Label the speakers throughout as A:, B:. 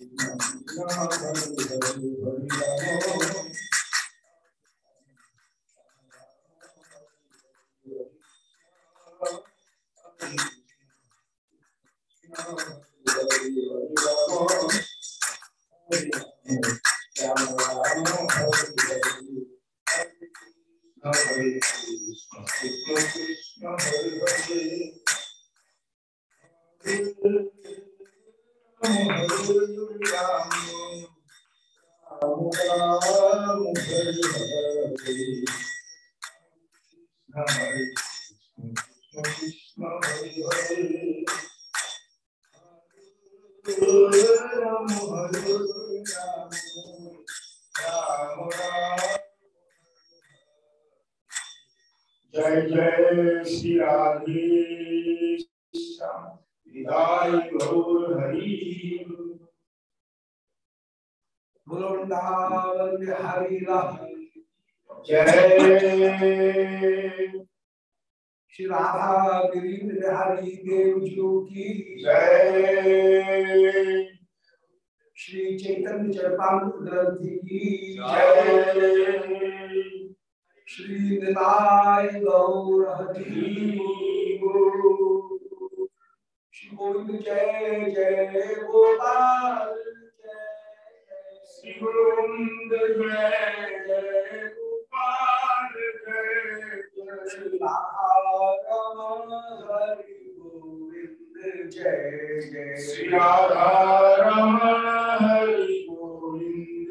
A: जय जय। श्री राधा
B: गिरीन्द्र बिहारी देव जी की
A: जय।
B: श्री चैतन्य चरपामृत ग्रंथ की
A: जय।
B: श्री निताय गौर हरि श्री गोविंद जय जय गोपाल जय।
A: श्री गोविंद जय जय। गोपाल जय
B: श्री
A: जय
B: राधा रमण हरि गोविंद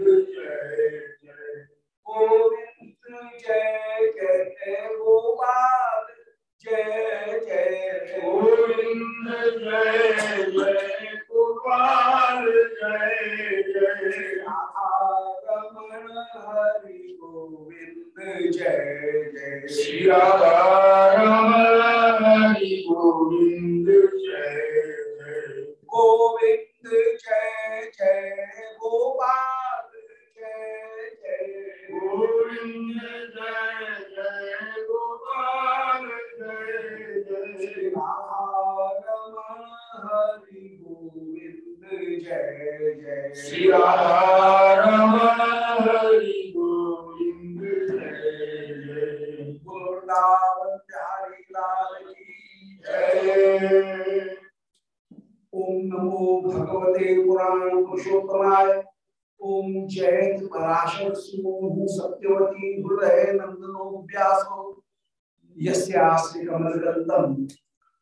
B: जय जय
A: श्री राधा रमण हरि गोविंद जय जय
B: गोविंद जय जय गोपाल जय जय
A: गोविंद जय जय गोपाल जय जय
B: रमण हरि गोविंद जय जय
A: श्री राधा रमण हरि गोविंद जय जय
B: गोविंद जय जय गोपाल जय जय
A: गोविंद जय जय
B: जयत पराशर सुमोहु सत्यवती हृदय नंदनो व्यासो। यस्यास्ति कमलगल्तम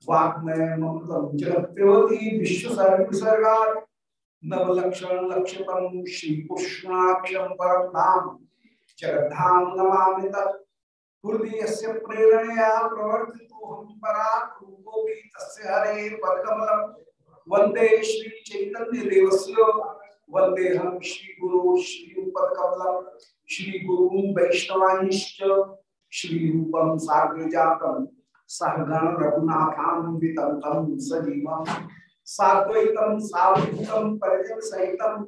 B: वाग्मय ममतम जगत्प्यवती विश्वसर्ग विसर्गात् नवलक्षण लक्षतम श्री परम धाम जगद्धाम नमामि तत् हृदयस्य प्रेरणया प्रवर्तितो हम परात् रूपोऽपि तस्य हरे पदकमलम् वंदे श्री चैतन्य देवस्य वन्देऽहं श्री गुरु श्री पदकमलम् श्री गुरु वैष्णवांश्च। श्री रूपं साग्रजातं सहगण रघुनाथान्वितं तं सजीवं साद्वैतं परिजन सहितं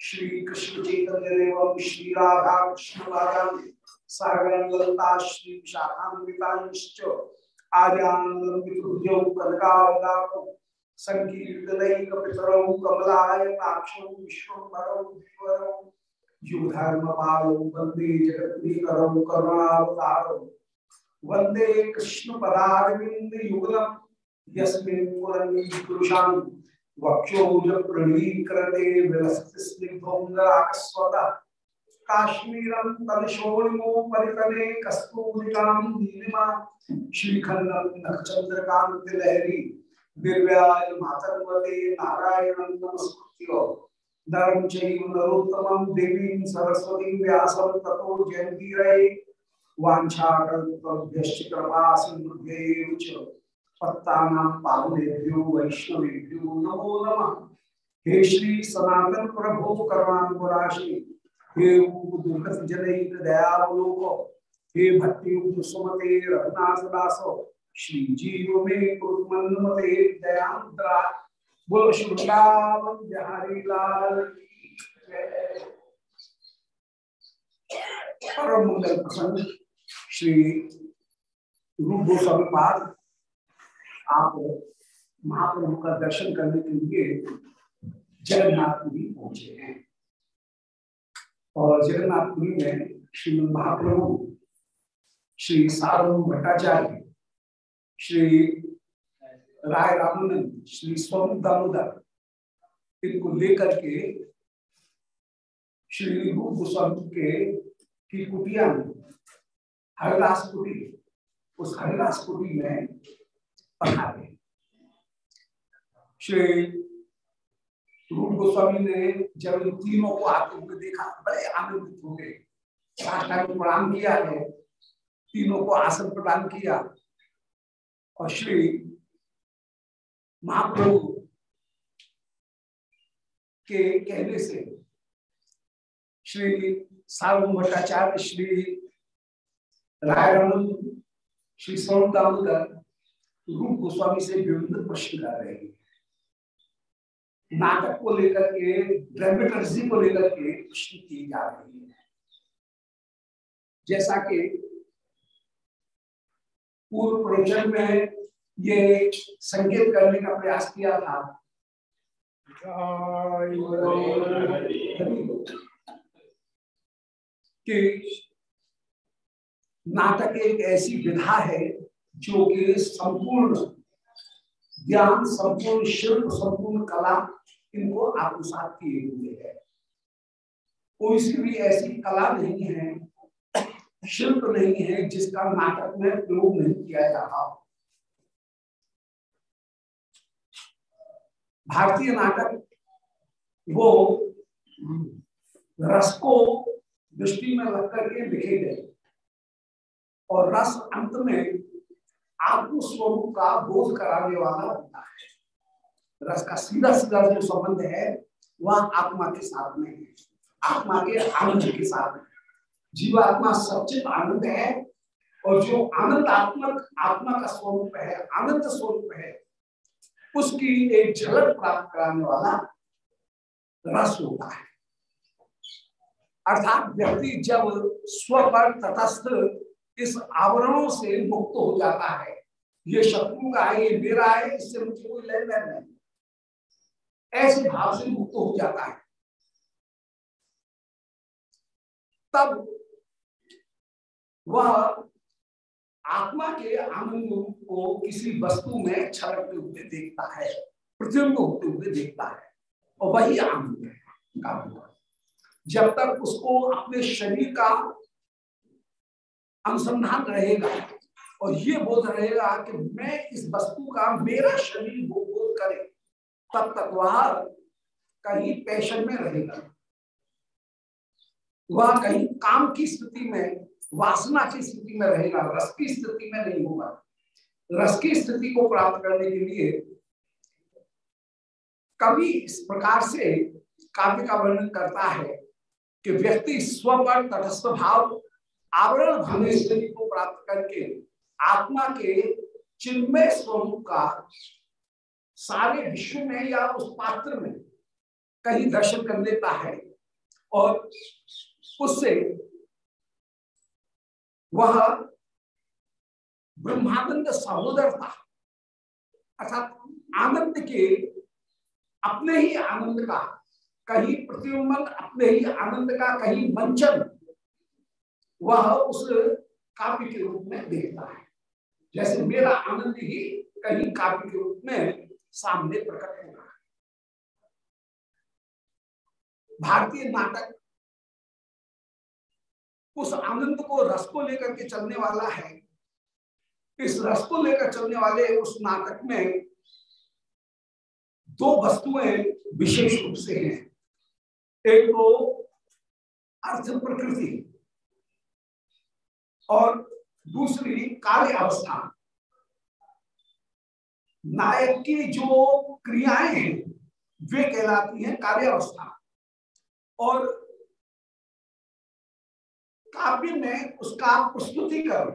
B: श्री कृष्ण चैतन्य श्री राधा कृष्ण सहगण ललिता श्री शाखान्वितांश्च आर्यानन्दविहृद्यौ कनकावदातौ सङ्कीर्तनैकपितरौ कमलायताक्षौ यस्मिन् विलसतिस्निग्धोङ्गराकस्वतः काश्मीरं तलशोणिमो परितले कस्तूरिकां नीलिमा श्रीखण्डं नखचन्द्रकान्तिलहरी दिव्याय मातर्वते नारायणं नमस्कृत्य। नरं चैव नरोत्तमं देवीं सरस्वतीं व्यासं ततो जयन्तीरये वाञ्छाकल्पभ्यश्च कृपा च पत्तानां पावनेभ्यो वैष्णवेभ्यो नमो हे श्री सनातन प्रभो करुणानुराशि हे दुर्गत दयावलोक, हे सुमते रघुनाथ श्री जीव दयांतरा बोल शुभकामन बिहारी लाल परम मंगल प्रसन्न श्री रूप गोस्वामी पाद आप महाप्रभु का दर्शन करने के लिए जगन्नाथपुरी पहुँचे हैं। और जगन्नाथपुरी में श्रीमद महाप्रभु, श्री सार्वभौम भट्टाचार्य, श्री राय रामानंद श्री स्वरूप दामोदर इनको लेकर के श्री रूप गोस्वामी के की कुटिया में हरिदास कुटी उस हरिदास कुटी में पधारे। श्री रूप गोस्वामी ने जब इन तीनों को आते हुए देखा, बड़े आनंदित हो गए। प्रणाम किया है, तीनों को आसन प्रदान किया और श्री महाप्रभु के कहने से श्री सार्वभौम भट्टाचार्य, श्री राय श्री स्वरूप दामोदर रूप गोस्वामी से विभिन्न प्रश्न कर रहे हैं। नाटक को लेकर के ड्रामेटर्जी को लेकर के प्रश्न की जा रही है। जैसा कि पूर्व प्रवचन में ये संकेत करने का प्रयास किया था। कि नाटक एक ऐसी विधा है जो कि संपूर्ण ज्ञान, संपूर्ण शिल्प, संपूर्ण कला इनको आत्मसात किए हुए है। कोई सी भी ऐसी कला नहीं है, शिल्प नहीं है जिसका नाटक में प्रयोग नहीं किया जा रहा भारतीय नाटक वो रस को दृष्टि में रख करके लिखे गए। और रस अंत में आत्मस्वरूप का बोध कराने वाला होता है। रस का सीधा सीधा जो संबंध है, वह आत्मा के साथ में है। आत्मा के आनंद के साथ में। जीवात्मा सचित आनंद है और जो आनंदात्मक आत्मा का स्वरूप है आनंद स्वरूप है उसकी एक झलक प्राप्त कराने वाला रस होता है। अर्थात व्यक्ति जब स्व पर तटस्थ इस आवरणों से मुक्त हो जाता है, ये शत्रु का है, ये मेरा है, इससे मुझे कोई लेन देन नहीं। ऐसे भाव से मुक्त हो जाता है। तब वह आत्मा के आनंद को किसी वस्तु में छलकते हुए देखता है प्रतिबिंब होते हुए देखता है, और वही आनंद है जब तक उसको अपने शरीर का अनुसंधान रहेगा, और ये बोध रहेगा कि मैं इस वस्तु का मेरा शरीर वो बोध करे, तब तक वह कहीं पैशन में रहेगा। वह कहीं काम की स्थिति में वासना की स्थिति में रहेगा रस की स्थिति में नहीं होगा रस की स्थिति को प्राप्त करने के लिए कवि इस प्रकार से काव्य का वर्णन करता है कि व्यक्ति स्व तटस्थ भाव, आवरण भावी स्थिति को प्राप्त करके आत्मा के चिन्मय स्वरूप का सारे विश्व में या उस पात्र में कहीं दर्शन कर लेता है और उससे वह ब्रह्मानंद सहोदरता अर्थात आनंद के अपने ही आनंद का, कहीं प्रतिबिंबन अपने ही आनंद का कहीं मंचन वह उस काव्य के रूप में देखता है। जैसे मेरा आनंद ही कहीं काव्य के रूप में सामने प्रकट हो रहा है। भारतीय नाटक उस आनंद को रस को लेकर के चलने वाला है। इस रस को लेकर चलने वाले उस नाटक में दो वस्तुएँ विशेष रूप से हैं। एक तो अर्थ प्रकृति और दूसरी कार्य अवस्था। नायक की जो क्रियाएँ हैं, वे कहलाती हैं कार्य अवस्था। और काव्य में उसका प्रस्तुतिकरण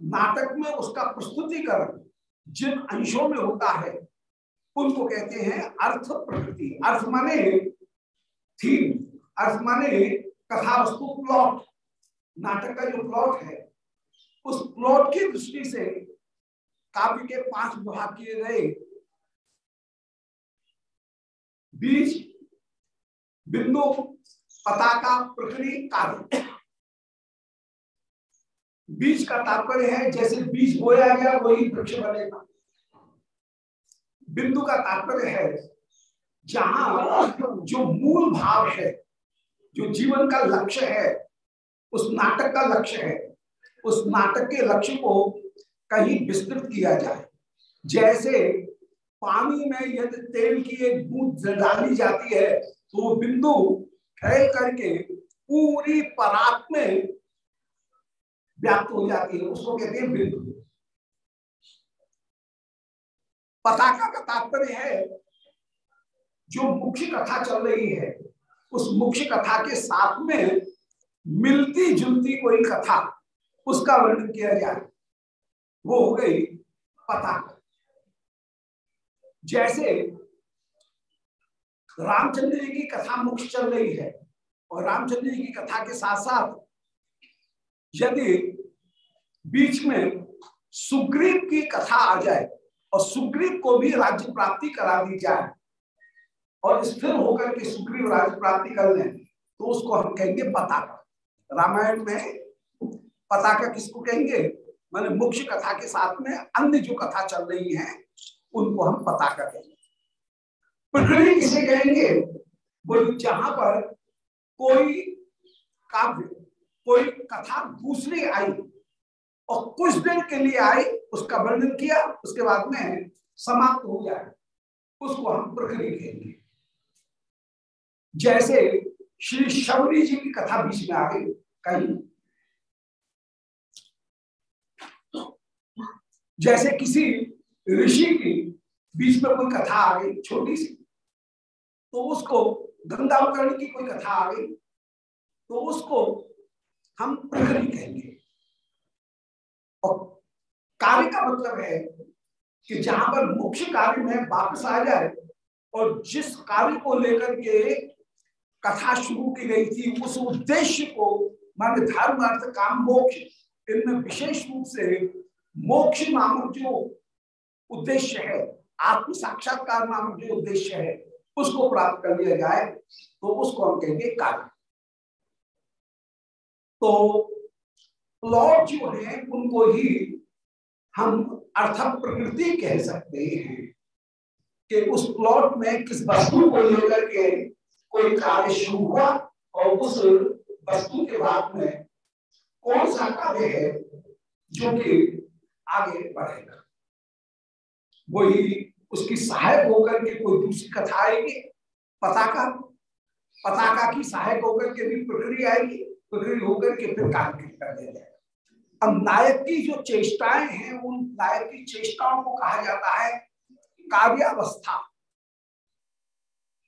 B: नाटक में उसका प्रस्तुतिकरण जिन अंशों में होता है, उनको कहते हैं अर्थ प्रकृति। अर्थ माने थीम, अर्थ माने कथा वस्तु प्लॉट। नाटक का जो प्लॉट है, उस प्लॉट की दृष्टि से काव्य के पाँच विभाग किए गए। बीज, बिंदु पताका प्रकृति कार्य बीज का तात्पर्य है, जैसे बीज बोया गया, वही वृक्ष बनेगा। बिंदु का तात्पर्य है, जहाँ जो मूल भाव है, जो जीवन का लक्ष्य है, उस नाटक का लक्ष्य है, उस नाटक के लक्ष्य को कहीं विस्तृत किया जाए। जैसे पानी में यदि तेल की एक बूंद डाली जाती है तो वो बिंदु फैल करके पूरी परात में व्याप्त हो जाती है, उसको कहते हैं बिंदु पताका का तात्पर्य है? जो मुख्य कथा चल रही है, उस मुख्य कथा के साथ में मिलती जुलती कोई कथा, उसका वर्णन किया जाए वो हो गई पताका जैसे रामचंद्र जी की कथा मुख्य चल रही है, और रामचंद्र जी की कथा के साथ साथ यदि बीच में सुग्रीव की कथा आ जाए और सुग्रीव को भी राज्य प्राप्ति करा दी जाए और स्थिर होकर के सुग्रीव राज्य प्राप्ति कर लें तो उसको हम कहेंगे पताका। रामायण में पताका किसको कहेंगे? मैंने मुख्य कथा के साथ में अन्य जो कथा चल रही है, उनको हम पताका कहेंगे। प्रकृति किसे कहेंगे? जहाँ पर कोई काव्य कोई कथा दूसरी आई और कुछ देर के लिए आई, उसका वर्णन किया, उसके बाद में समाप्त हो जाए उसको हम प्रकृति कहेंगे। जैसे श्री शबरी जी की कथा बीच में आ गई, कहीं। जैसे किसी ऋषि की बीच में कोई कथा आ गई, छोटी सी तो उसको गंगा अवतरण की कोई कथा आ गई तो उसको हम प्रकृति कहेंगे और कार्य का मतलब है कि जहाँ पर मुख्य कार्य में वापस आ जाए और जिस कार्य को लेकर के कथा शुरू की गई थी, उस उद्देश्य को माने धर्म अर्थ काम मोक्ष, इनमें विशेष रूप से मोक्ष नामक जो उद्देश्य है, आत्म साक्षात्कार नामक जो उद्देश्य है, उसको प्राप्त कर लिया जाए तो उसको हम कहेंगे कार्य। तो प्लॉट जो है, उनको ही हम अर्थ प्रकृति कह सकते हैं कि उस प्लॉट में किस वस्तु को लेकर के कोई कार्य शुरू हुआ और उस वस्तु के बाद में कौन सा कार्य है जो कि आगे बढ़ेगा? वही उसकी सहायक होकर के कोई दूसरी कथा आएगी, पताका पताका की सहायक होकर के भी प्रक्रिया आएगी। प्रकृति होकर के फिर कार्य कर दिया जाएगा। अब नायक की जो चेष्टाएँ हैं, उन नायक की चेष्टाओं को कहा जाता है कार्यावस्था।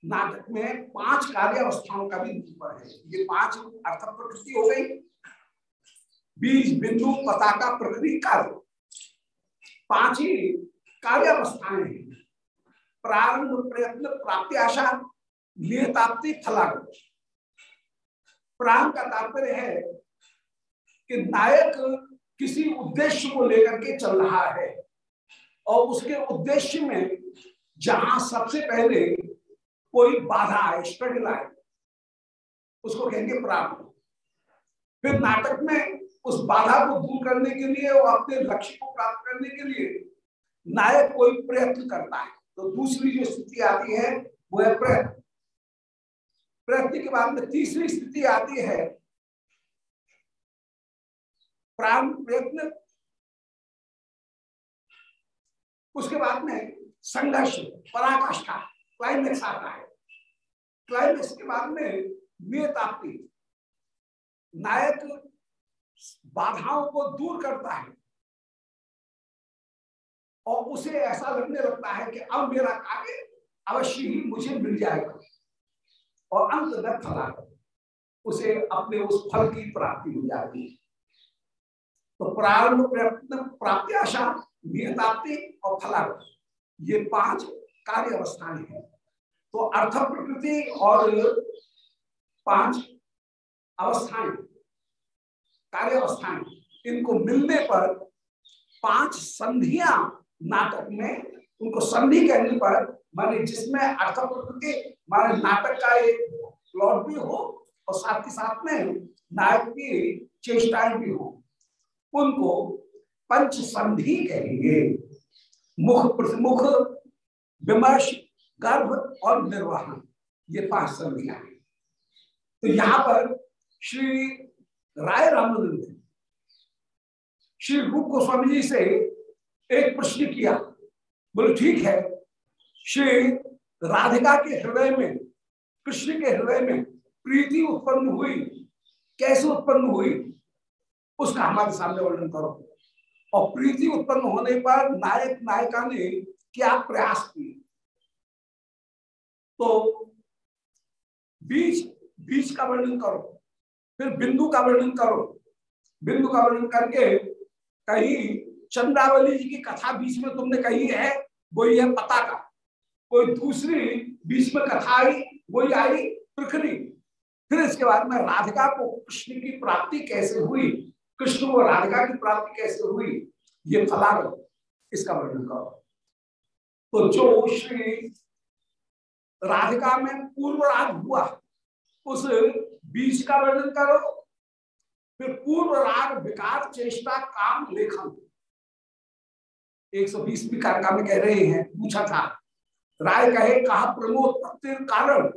B: नाटक में पाँच कार्यावस्थाओं का भी निरूपण है। ये पाँच अर्थ प्रकृति हो गई। बीज, बिंदु, पताका, प्रकृति, कार्य। पाँच ही कार्यावस्थाएँ हैं। प्रारंभ, प्रयत्न, प्राप्ति, आशा, नियताप्ति फलाग प्रारंभ का तात्पर्य है कि नायक किसी उद्देश्य को लेकर के चल रहा है। और उसके उद्देश्य में जहाँ सबसे पहले कोई बाधा आए स्ट्रगल आए, उसको कहेंगे प्रारंभ फिर नाटक में उस बाधा को दूर करने के लिए और अपने लक्ष्य को प्राप्त करने के लिए नायक कोई प्रयत्न करता है। तो दूसरी जो स्थिति आती है, वो है प्रयत्न। प्रयत्न के बाद में तीसरी स्थिति आती है। प्राण प्रयत्न। उसके बाद में संघर्ष, पराकाष्ठा क्लाइमेक्स आता है। क्लाइमेक्स के बाद में नियताप्ति नायक बाधाओं को दूर करता है और उसे ऐसा लगने लगता है कि अब मेरा कार्य अवश्य ही मुझे मिल जाएगा। और अंत में फला उसे अपने उस फल की प्राप्ति हो जाती है। तो प्रारंभ प्रयत्न प्राप्ति आशा, नियताप्ति और फला ये पाँच कार्य अवस्थाएँ हैं। तो अर्थ प्रकृति और पाँच अवस्थाएँ, कार्य अवस्थाएँ, इनको मिलने पर पाँच संधियाँ नाटक में, उनको संधि कहने पर, माने जिसमें अर्थ प्रकृति माने नाटक का एक प्लॉट भी हो और साथ ही साथ में नायक की चेष्टाएँ भी हो। उनको पंच संधि कहेंगे। मुख प्रतिमुख विमर्श, गर्भ और निर्वाहन ये पाँच संधियाँ हैं। तो यहाँ पर श्री राय रामानंद ने श्री रूप गोस्वामी जी से एक प्रश्न किया। बोले, ठीक है, श्री राधिका के हृदय में, कृष्ण के हृदय में प्रीति उत्पन्न हुई। कैसे उत्पन्न हुई? उसका हमारे सामने वर्णन करो। और प्रीति उत्पन्न होने पर नायक, नायिका ने क्या प्रयास किए? तो बीज बीज का वर्णन करो। फिर बिंदु का वर्णन करो। बिंदु का वर्णन करके कहीं चंद्रावली जी की कथा बीच में तुमने कही है वही है पता का। कोई दूसरी बीच में कथा आई, वही आई प्रकृति फिर इसके बाद में राधिका को कृष्ण की प्राप्ति कैसे हुई? कृष्ण को राधिका की प्राप्ति कैसे हुई? ये फलाग इसका वर्णन करो। तो जो श्री राधिका में पूर्व राग हुआ, उस बीज का वर्णन करो। फिर पूर्व राग विकार चेष्टा, काम, लेखन। 120वीं कारिका में कह रहे हैं, पूछा था। राय कहे, कहा प्रमोत्पत्ति कारण।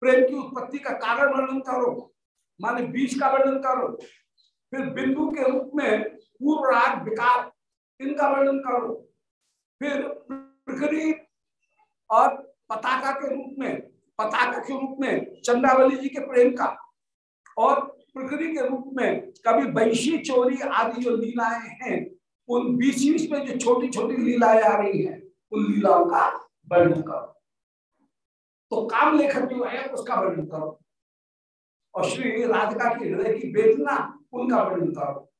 B: प्रेम की उत्पत्ति का कारण वर्णन करो, माने बीज का वर्णन करो। फिर बिंदु के रूप में पूर्व राग, विकार, इनका वर्णन करो। फिर प्रकृति और पताका के रूप में, पताका के रूप में चंद्रावली जी के प्रेम का। और प्रकृति के रूप में कभी वैशी चोरी आदि जो लीलाएँ हैं, उन बीच बीच में जो छोटी छोटी लीलाएँ आ रही हैं, उन लीलाओं का वर्णन करो। तो काम लेखन जो है, उसका वर्णन करो। और श्री राधिका की हृदय की वेदना, उनका वर्णन करो।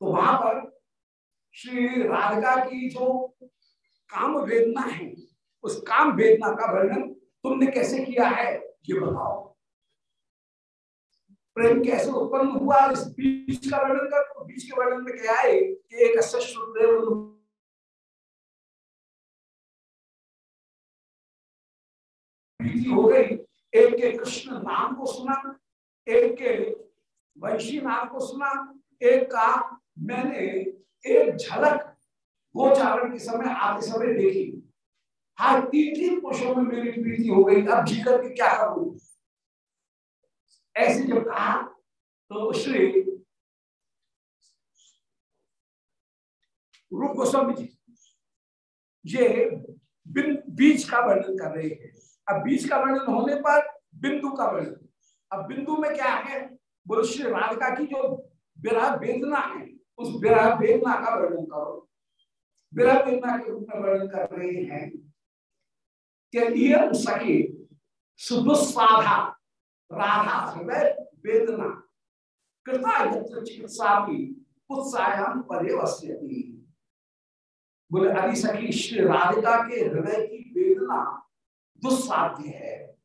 B: तो वहाँ पर श्री राधिका की जो काम वेदना है, उस काम वेदना का वर्णन तुमने कैसे किया है, ये बताओ। प्रेम कैसे उत्पन्न हुआ, इस बीच का वर्णन कर तो बीच के वर्णन में क्या है कि एक हो गई। एक के कृष्ण नाम को सुना, एक के वैशी नाम को सुना, एक का मैंने एक झलक गोचारण के समय, आते समय देखी। हाँ तीन तीन पुरुषों में मेरी प्रीति हो गई। अब जी करके क्या करूँ? ऐसे जब कहा तो श्री रूप गोस्वामी जी, ये बीज का वर्णन कर रहे हैं। अब बीज का वर्णन होने पर बिंदु का वर्णन। अब बिंदु में क्या है? बोलो, श्री राधिका की जो विरह वेदना है, उस विरह वेदना का वर्णन करो। विरह वेदना के रूप में वर्णन कर रहे हैं कि सके सुदुस्साधा राधा हृदय वेदना कृता चिकित्सा भी उत्साहम परिवस्यति बोले, अरे सखी, श्री राधिका के हृदय की वेदना दुस्साध्य है।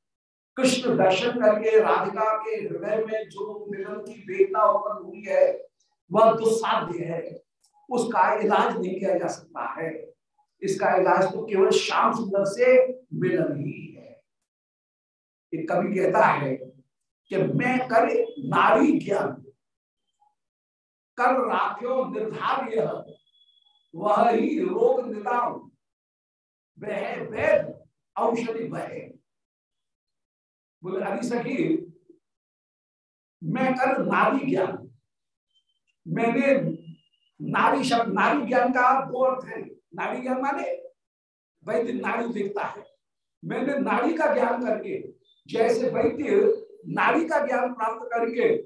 B: कृष्ण दर्शन करके, राधिका के हृदय में जो मिलन की वेदना उत्पन्न हुई है, वह दुस्साध्य है। उसका इलाज नहीं किया जा सकता है। इसका इलाज तो केवल श्याम सुंदर से मिलन ही है। एक कवि कहता है कि मैं कर नारी ज्ञान, कर राख्यो निर्धार्य, वह ही रोग निदान वह वेद औषधि बहे। बोले, अभी सखी, मैं कर नारी ज्ञान मैंने नारी शब्द, नारी ज्ञान का दो अर्थ है। नारी ज्ञान माने, वैद्य नारी देखता है। मैंने नारी का ज्ञान करके, जैसे वैद्य नारी का ज्ञान प्राप्त करके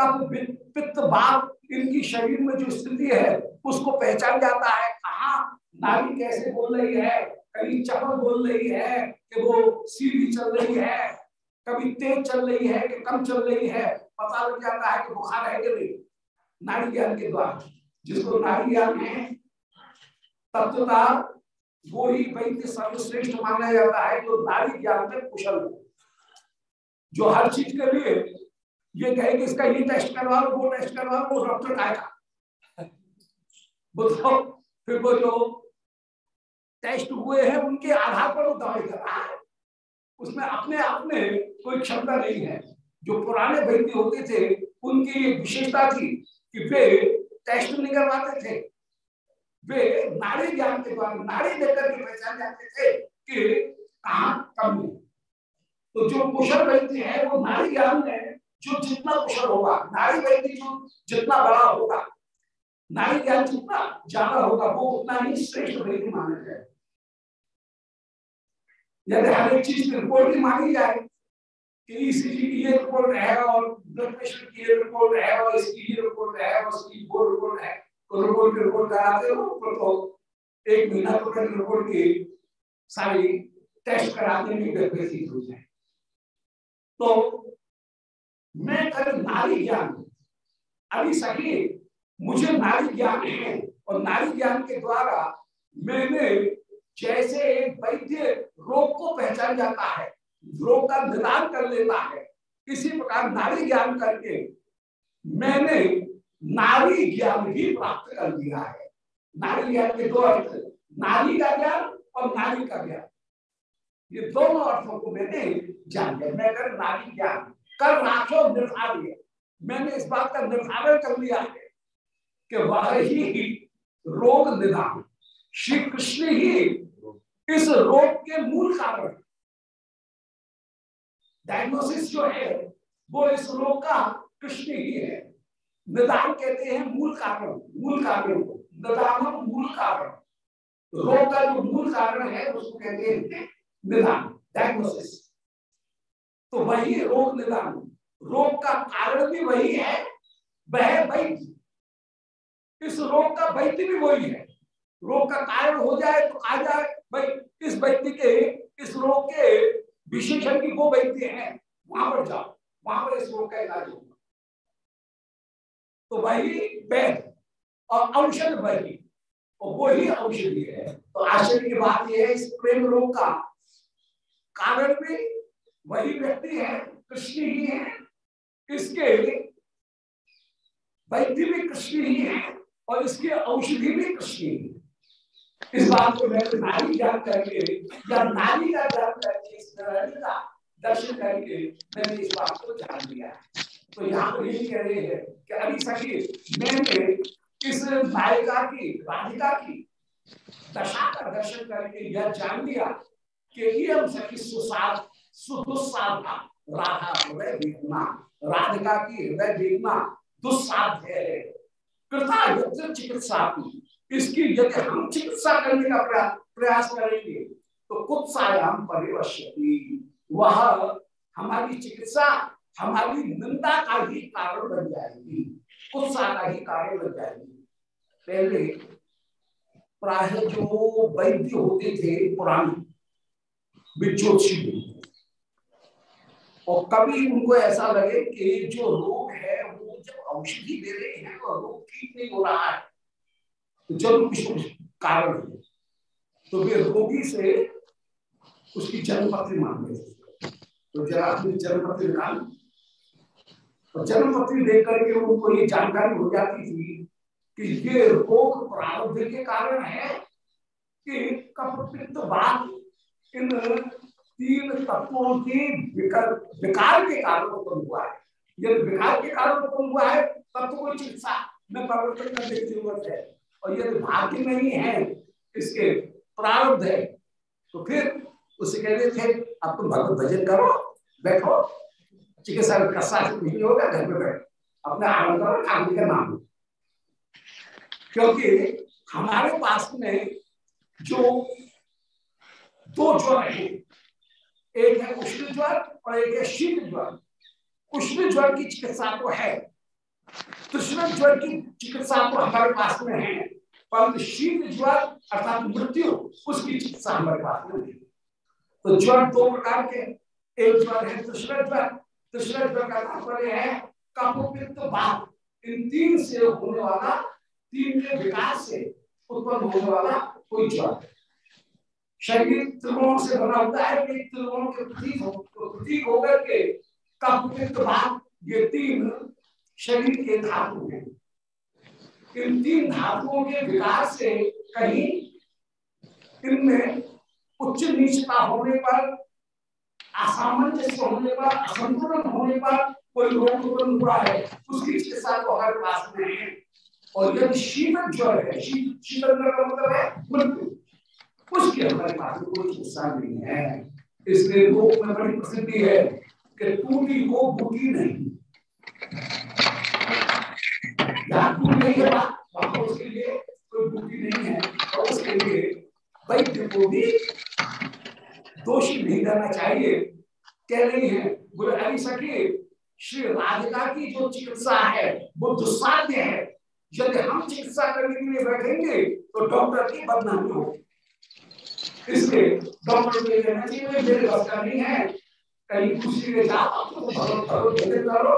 B: कब पित्त, बाप, इनकी शरीर में जो स्थिति है, उसको पहचान जाता है। कहा? नारी कैसे बोल रही है? कभी चपल बोल रही है कि वो सीधी चल रही है, कभी तेज चल रही है कि कम चल रही है, पता लग जाता है कि बुखार है कि नहीं। नारी ज्ञान के द्वारा। जिसको नारी ज्ञान है, तत्वता वो ही वैद्य सर्वश्रेष्ठ माना जाता है जो नारी ज्ञान में कुशल हो। जो हर चीज़ के लिए ये कहे कि इसका ये टेस्ट करवाओ वो टेस्ट करवाओ वो डॉक्टर आएगा बताओ, फिर वो जो टेस्ट हुए हैं, उनके आधार पर वो दवाई कर रहा है। उसमें अपने आप में कोई क्षमता नहीं है। जो पुराने वैद्य होते थे, उनकी एक विशेषता थी कि वे टेस्ट नहीं करवाते थे। वे नाड़ी ज्ञान के द्वारा, नाड़ी देकर के पहचान जाते थे कि कहा कमी तो जो कुशल वैद्य है, वो नाड़ी ज्ञान में जो जितना कुशल होगा, नाड़ी वैद्य जो जितना बड़ा होगा, नाड़ी ज्ञान जितना ज़्यादा होगा, वो उतना ही श्रेष्ठ वैद्य माना जाए यदि हर एक चीज़ की रिपोर्ट ही मानी जाए कि ईसीजी की ये रिपोर्ट रहेगा और ब्लड प्रेशर की ये रिपोर्ट रहेगा और इसकी ये रिपोर्ट रहेगा उसकी वो रिपोर्ट है तो रिपोर्ट की रिपोर्ट कराते हो ऊपर तो एक महीना तो फिर रिपोर्ट की सारी टेस्ट कराने में व्यतीत हो जाए। तो मैं कल नारी ज्ञान, अभी सही मुझे नारी ज्ञान है और नारी ज्ञान के द्वारा मैंने जैसे एक वैद्य रोग को पहचान जाता है, रोग का निदान कर लेता है, इसी प्रकार नारी ज्ञान करके मैंने नारी ज्ञान भी प्राप्त कर लिया है। नारी ज्ञान के दो अर्थ, नारी का ज्ञान और नारी का ज्ञान। ये दोनों अर्थों को मैंने जान लिया। मैं कर नारी ज्ञान, कर राखो निर्धारित मैंने इस बात का निर्धारण कर लिया है कि वह ही रोग निदान श्री कृष्ण ही इस रोग के मूल कारण डायग्नोसिस जो है, वो इस रोग का कृष्ण ही है। निदान कहते हैं मूल कारण मूल कारण को। निदान मूल कारण। रोग का जो मूल कारण है, उसको कहते हैं निदान डायग्नोसिस तो वही रोग निदान। रोग का कारण भी वही है, वह वैद्य। इस रोग का वैद्य भी वही है। रोग का कारण हो जाए तो आ जाए। भाई, इस व्यक्ति के, इस रोग के विशेषज्ञ वो व्यक्ति है, वहाँ पर जाओ, वहाँ पर इस रोग का इलाज होगा। तो वही वैध और औषध वही, और वही औषधि है। तो आश्चर्य की बात यह है, इस प्रेम रोग का कारण भी वही व्यक्ति है, कृष्ण ही है। इसके वैद्य भी कृष्ण ही है, और इसके औषधि भी कृष्ण ही है। इस बात को मैंने नारी ज्ञान करके या नारी का ज्ञान करके इस नारी का दर्शन करके मैंने इस बात को जान लिया तो यहाँ पर यही कह रहे हैं कि अभी सखी मैंने इस नायिका की राधिका की दशा का दर्शन करके यह जान लिया कि ये हम सखी सुसाद सुदुस्साधा राधा हृदय देखना राधिका की हृदय देखना दुस्साध्य है कृता चिकित्सा की इसकी यदि हम चिकित्सा करने का प्रयास करेंगे तो कुत्सायाम परिवश्यति। वह हमारी चिकित्सा, हमारी निंदा का ही कारण बन जाएगी। कुत्सा का ही कारण बन जाएगी। पहले प्राय जो वैद्य होते थे, पुराने विज्योतिषी और कभी उनको ऐसा लगे कि जो रोग है, वो जब औषधि दे रहे हैं तो रोग ठीक नहीं हो रहा है। तो कारण है तो वे रोगी से उसकी जन्मपत्री मांगे तो जरा अपनी जन्मपत्री निकाल और जन्मपत्री देख करके उनको ये जानकारी हो जाती थी कि ये रोग प्रारब्ध के कारण है कि कपित बात इन तीन तत्वों के विकार के कारण उत्पन्न हुआ है। यदि विकार के कारण उत्पन्न हुआ है, तब तो कोई चिकित्सा में परिवर्तन करने की ज़रूरत है। और यदि भाग्य नहीं है, इसके प्रारब्ध है। तो फिर उसे कहते थे, अब तुम भगवत भजन करो, बैठो। चिकित्सा नहीं होगा, घर में बैठो। अपने आनंद करो ठाकुर का नाम क्योंकि हमारे पास में जो दो ज्वर है, एक है उष्ण ज्वर और एक है शीत ज्वर। उष्ण ज्वर की चिकित्सा तो है कृष्ण ज्वर की चिकित्सा तो हमारे पास में है। परंतु शीत ज्वर अर्थात मृत्यु उसकी चिकित्सा हमारे पास नहीं तो ज्वर दो प्रकार के एक ज्वर है कृष्ण ज्वर कृष्ण ज्वर का तात्पर्य है कपित्त बात इन तीन से होने वाला, तीन के विकास से उत्पन्न होने वाला कोई ज्वर शरीर त्रिकोण से बना होता है कि त्रिकोण के प्रतीक हो, प्रतीक होकर के कपित्त बात ये तीन शरीर के धातु हैं। तीन धातुओं के विकास से कहीं इनमें उच्च नीचता होने पर, असामंजस्य होने पर, असंतुलन होने पर कोई रोग उत्पन्न हुआ है, उसकी चिकित्सा तो हमारे पास में है। और यदि शीतल ज्वर है शीतल ज्वर का मतलब है मृत्यु। उसकी हमारे पास कोई चिकित्सा नहीं है। इसलिए लोक में बड़ी प्रसिद्धि है कि टूटी को बूटी नहीं जहाँ नहीं है उसके लिए कोई बूटी नहीं है और उसके लिए वैद्य को भी दोषी नहीं रहना चाहिए कह रही है गुरु हरि सखी श्री राधिका की जो चिकित्सा है वो दुस्साध्य है यदि हम चिकित्सा करने के लिए बैठेंगे तो डॉक्टर की बदनामी होगी इसलिए डॉक्टर को कहना चाहिए मेरे बस नहीं है कहीं दूसरी के जाओ करो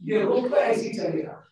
B: ये रोग तो ऐसे ही चलेगा।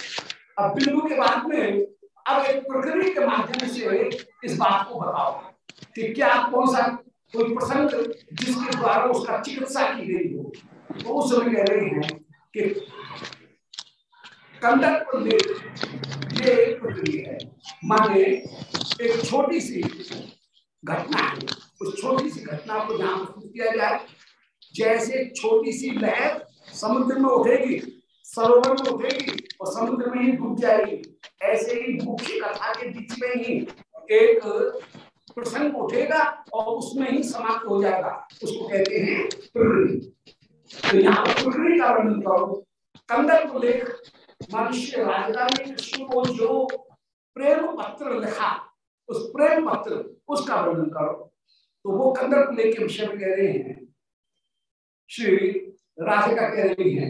B: अब बिंदु के बाद में अब एक प्रकृति के माध्यम से इस बात को बताओ कि क्या कौन सा कोई प्रसंग जिसके द्वारा उसका चिकित्सा की गई हो? तो उस समय कह रहे हैं कि कंडक ये एक प्रक्रिया है। माने एक छोटी सी घटना है। उस छोटी सी घटना को जहाँ प्रस्तुत किया जाए। जैसे छोटी सी लहर समुद्र में उठेगी सरोवर में उठेगी और समुद्र में ही डूब जाएगी। ऐसे ही मुख्य कथा के बीच में ही एक प्रसंग उठेगा और उसमें ही समाप्त हो जाएगा। उसको कहते हैं तो यहाँ प्रकृति का वर्णन करो। कंदर को लेख, मनुष्य राजा ने कृष्ण को जो प्रेम पत्र लिखा, उस प्रेम पत्र, उसका वर्णन करो। तो वो कंदर को लेके विषय में कह रहे हैं। श्री राधिका कह रही है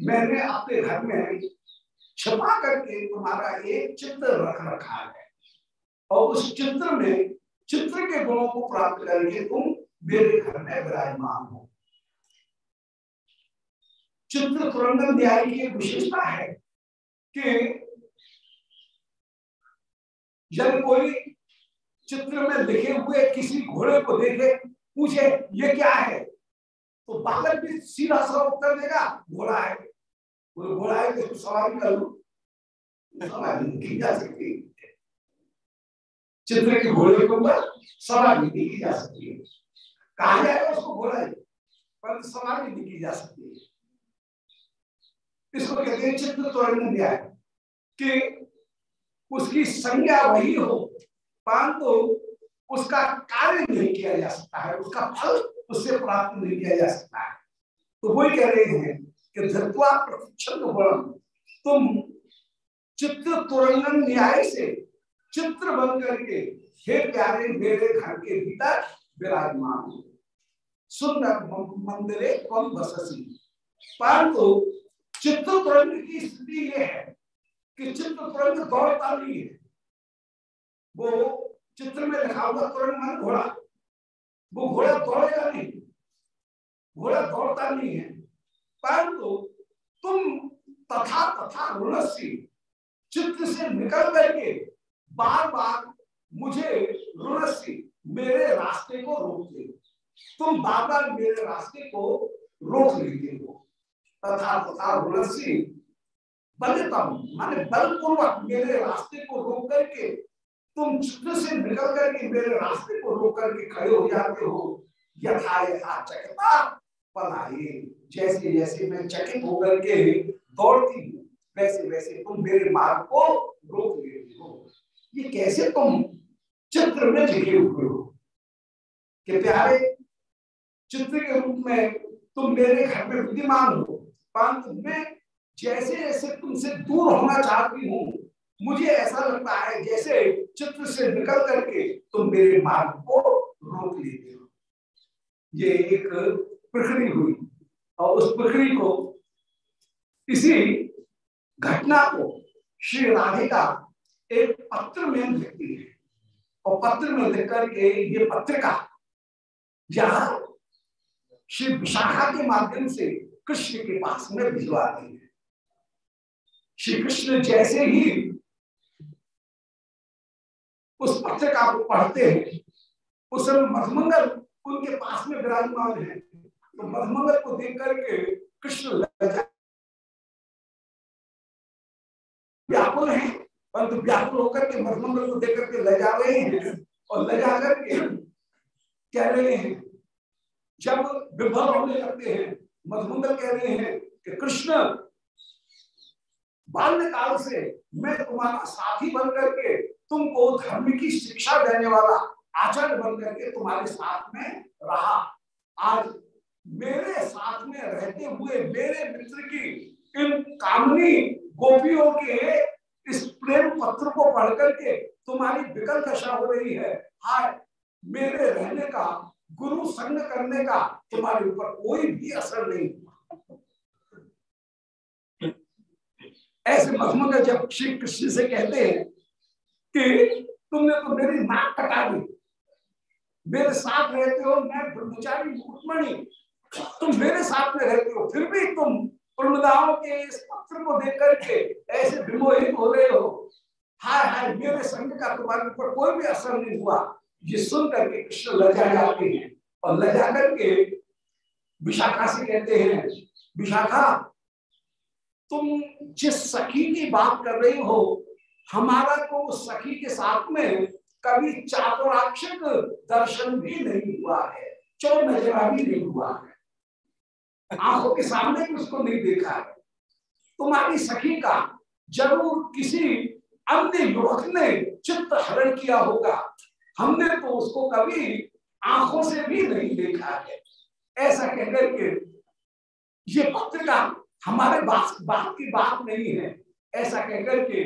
B: मैंने अपने घर में छिपा करके तुम्हारा एक चित्र रख रखा है। और उस चित्र में, चित्र के गुणों को प्राप्त करके तुम मेरे घर में विराजमान हो। चित्र तुरंगन न्याय की विशेषता है कि जब कोई चित्र में लिखे हुए किसी घोड़े को देखे, पूछे, ये क्या है? तो बालक भी सीधा सा उत्तर देगा घोड़ा है। घोड़ा है तो सवारी कर लू? सवारी नहीं जा सकती। चित्र के घोड़े के ऊपर सवारी नहीं जा सकती है। कहा जाएगा उसको घोड़ा है, पर सवारी नहीं जा सकती है। इसको कहते हैं चित्र तो न्याय, कि उसकी संज्ञा वही हो, परंतु तो उसका कार्य नहीं किया जा सकता है, उसका फल उससे प्राप्त नहीं किया जा सकता है। तो वही कह रहे हैं कि धृत्वा प्रतिक्षण तुम चित्र तुरंगन न्याय से चित्र बन करके हे प्यारे मेरे घर के भीतर विराजमान सुंदर मंदिरे कम बससी परंतु चित्र तुरंग की स्थिति यह है कि चित्र तुरंग दौड़ता नहीं है। वो चित्र में लिखा हुआ तुरंग मन घोड़ा। वो घोड़ा दौड़ेगा नहीं घोड़ा दौड़ता नहीं है। परंतु तुम तथा तथा ऋणसी चित्र से निकल करके बार बार मुझे रुणसी मेरे रास्ते को रोकते हो तुम बार बार मेरे रास्ते को रोक लेते हो। तथा तथा रुणसी बलतम, माने बलपूर्वक मेरे रास्ते को रोक करके तुम चित्र से निकल करके मेरे रास्ते को रोक करके खड़े हो जाते हो, यथा यथा चकता पलाए। जैसे जैसे मैं चकित होकर के दौड़ती हूँ, वैसे वैसे तुम मेरे मार्ग को रोक लेते हो। ये कैसे तुम चित्र में लिखे हुए हो? कि प्यारे, चित्र के रूप में तुम मेरे घर में विद्यमान हो, परंतु मैं जैसे जैसे तुमसे दूर होना चाहती हूँ मुझे ऐसा लगता है जैसे चित्र से निकल करके तुम मेरे मार्ग को रोक लेते हो। ये एक प्रकृति हुई और उस प्रकृति को इसी घटना को श्री राधिका एक पत्र में लिखती है। और पत्र में लिख करके ये पत्रिका जहाँ श्री विशाखा के माध्यम से कृष्ण के पास में भिजवाती है। श्री कृष्ण जैसे ही उस पत्रिका को पढ़ते हैं। उस समय मधुमंगल उनके पास में विराजमान है। तो मधुमंगल को देख करके कृष्ण व्याकुल है। परंतु व्याकुल होकर के मधुमंगल को देख करके ले जा रहे हैं और ले जा करके कह रहे हैं, जब विभव होने लगते हैं, मधुमंगल कह रहे हैं कि कृष्ण, बाल्यकाल से मैं तुम्हारा साथी बन करके तुमको धर्म की शिक्षा देने वाला आचार्य बन करके तुम्हारे साथ में रहा। आज मेरे साथ में रहते हुए मेरे मित्र की इन कामनी गोपियों के इस प्रेम पत्र को पढ़ करके तुम्हारी विकल दशा हो रही है। हाय, मेरे रहने का, गुरु संग करने का तुम्हारे ऊपर कोई भी असर नहीं ऐसे मधुमंगल जब श्री कृष्ण से कहते हैं कि तुमने तो मेरी नाक कटा दी। मेरे साथ रहते हो, मैं ब्रह्मचारी मुकुटमणि तुम मेरे साथ में रहते हो, फिर भी तुम प्रमदाओं के इस पत्र को देख करके ऐसे विमोहित हो रहे हो। हाय हाय, मेरे संग का तुम्हारे ऊपर कोई भी असर नहीं हुआ। ये सुन करके कृष्ण लजा जाते हैं और लजा करके विशाखा से कहते हैं, विशाखा, तुम जिस सखी की बात कर रही हो हमारा तो सखी के साथ में कभी चातुराक्षक दर्शन भी नहीं हुआ है, चौर नजरा भी नहीं हुआ है। आँखों के सामने भी उसको नहीं देखा है। तुम्हारी सखी का ज़रूर किसी अन्य युवक ने चित्त हरण किया होगा। हमने तो उसको कभी आँखों से भी नहीं देखा है। ऐसा कहकर के ये पत्रिका हमारे बात की बात नहीं है। ऐसा कहकर के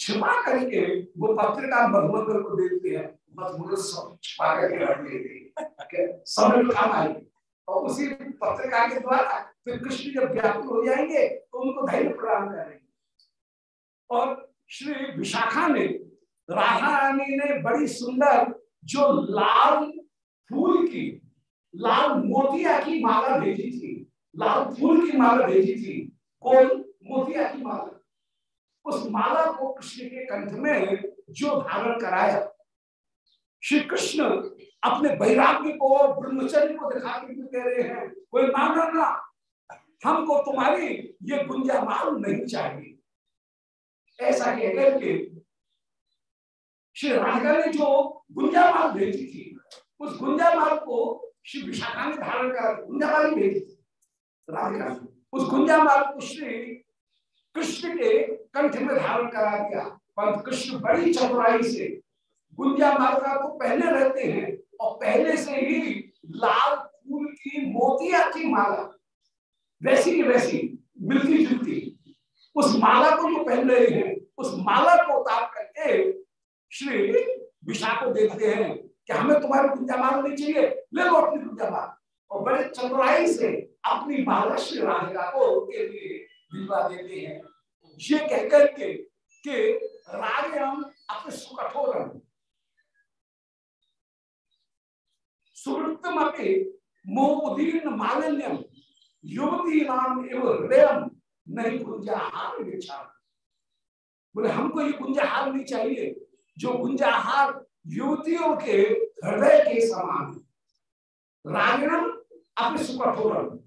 B: छिपा करके वो पत्रिका मधुमंगल को देते हैं। मधुमंगल सब छिपा करके रख देते समय काम आई और उसी पत्रिका के द्वारा फिर कृष्ण जब व्याकुल हो जाएँगे तो उनको धैर्य प्रदान करेंगे। और श्री विशाखा ने, राधा रानी ने बड़ी सुंदर जो लाल फूल की, लाल मोतिया की माला भेजी थी, लाल फूल की माला भेजी थी, कोल मोतिया की माला। उस माला को कृष्ण के कंठ में जो धारण कराया। श्री कृष्ण अपने वैराग्य को ब्रह्मचर्य को दिखा के कह रहे हैं, कोई ना ना, हमको तुम्हारी ये गुंजा माल नहीं चाहिए। ऐसा कहकर के श्री राधिका ने जो गुंजा माल भेजी थी, उस गुंजा माल को श्री विशाखा ने धारण कर, गुंजा माल भेजी थी। राधिका उस गुंजा माल को श्री कृष्ण के कंठ में धारण करा दिया। पर कृष्ण बड़ी चतुराई से गुंजा माल का पहले रहते हैं और पहले से ही लाल फूल की मोतिया की माला। वैसी की वैसी मिलती जुलती। उस माला को जो पहन रहे हैं, उस माला को उतार करके श्री विशा को देखते हैं कि हमें तुम्हारी गुंजा माल नहीं चाहिए। ले लो अपनी गुंजा माल और बड़े चतुराई से अपनी माला श्री राधिका को उनके लिए भिजवा देते हैं। ये कहकर के, कि रागे हम अपने सुकठोर सुवृत्तम अपे मोदीर्ण मालिन्यम युवती नाम एवं हृदयम नहीं गुंजाहार विचार। बोले, हमको ये गुंजाहार नहीं चाहिए। जो गुंजाहार युवतियों के हृदय के समान है। रागिणम अपने सुकठोरम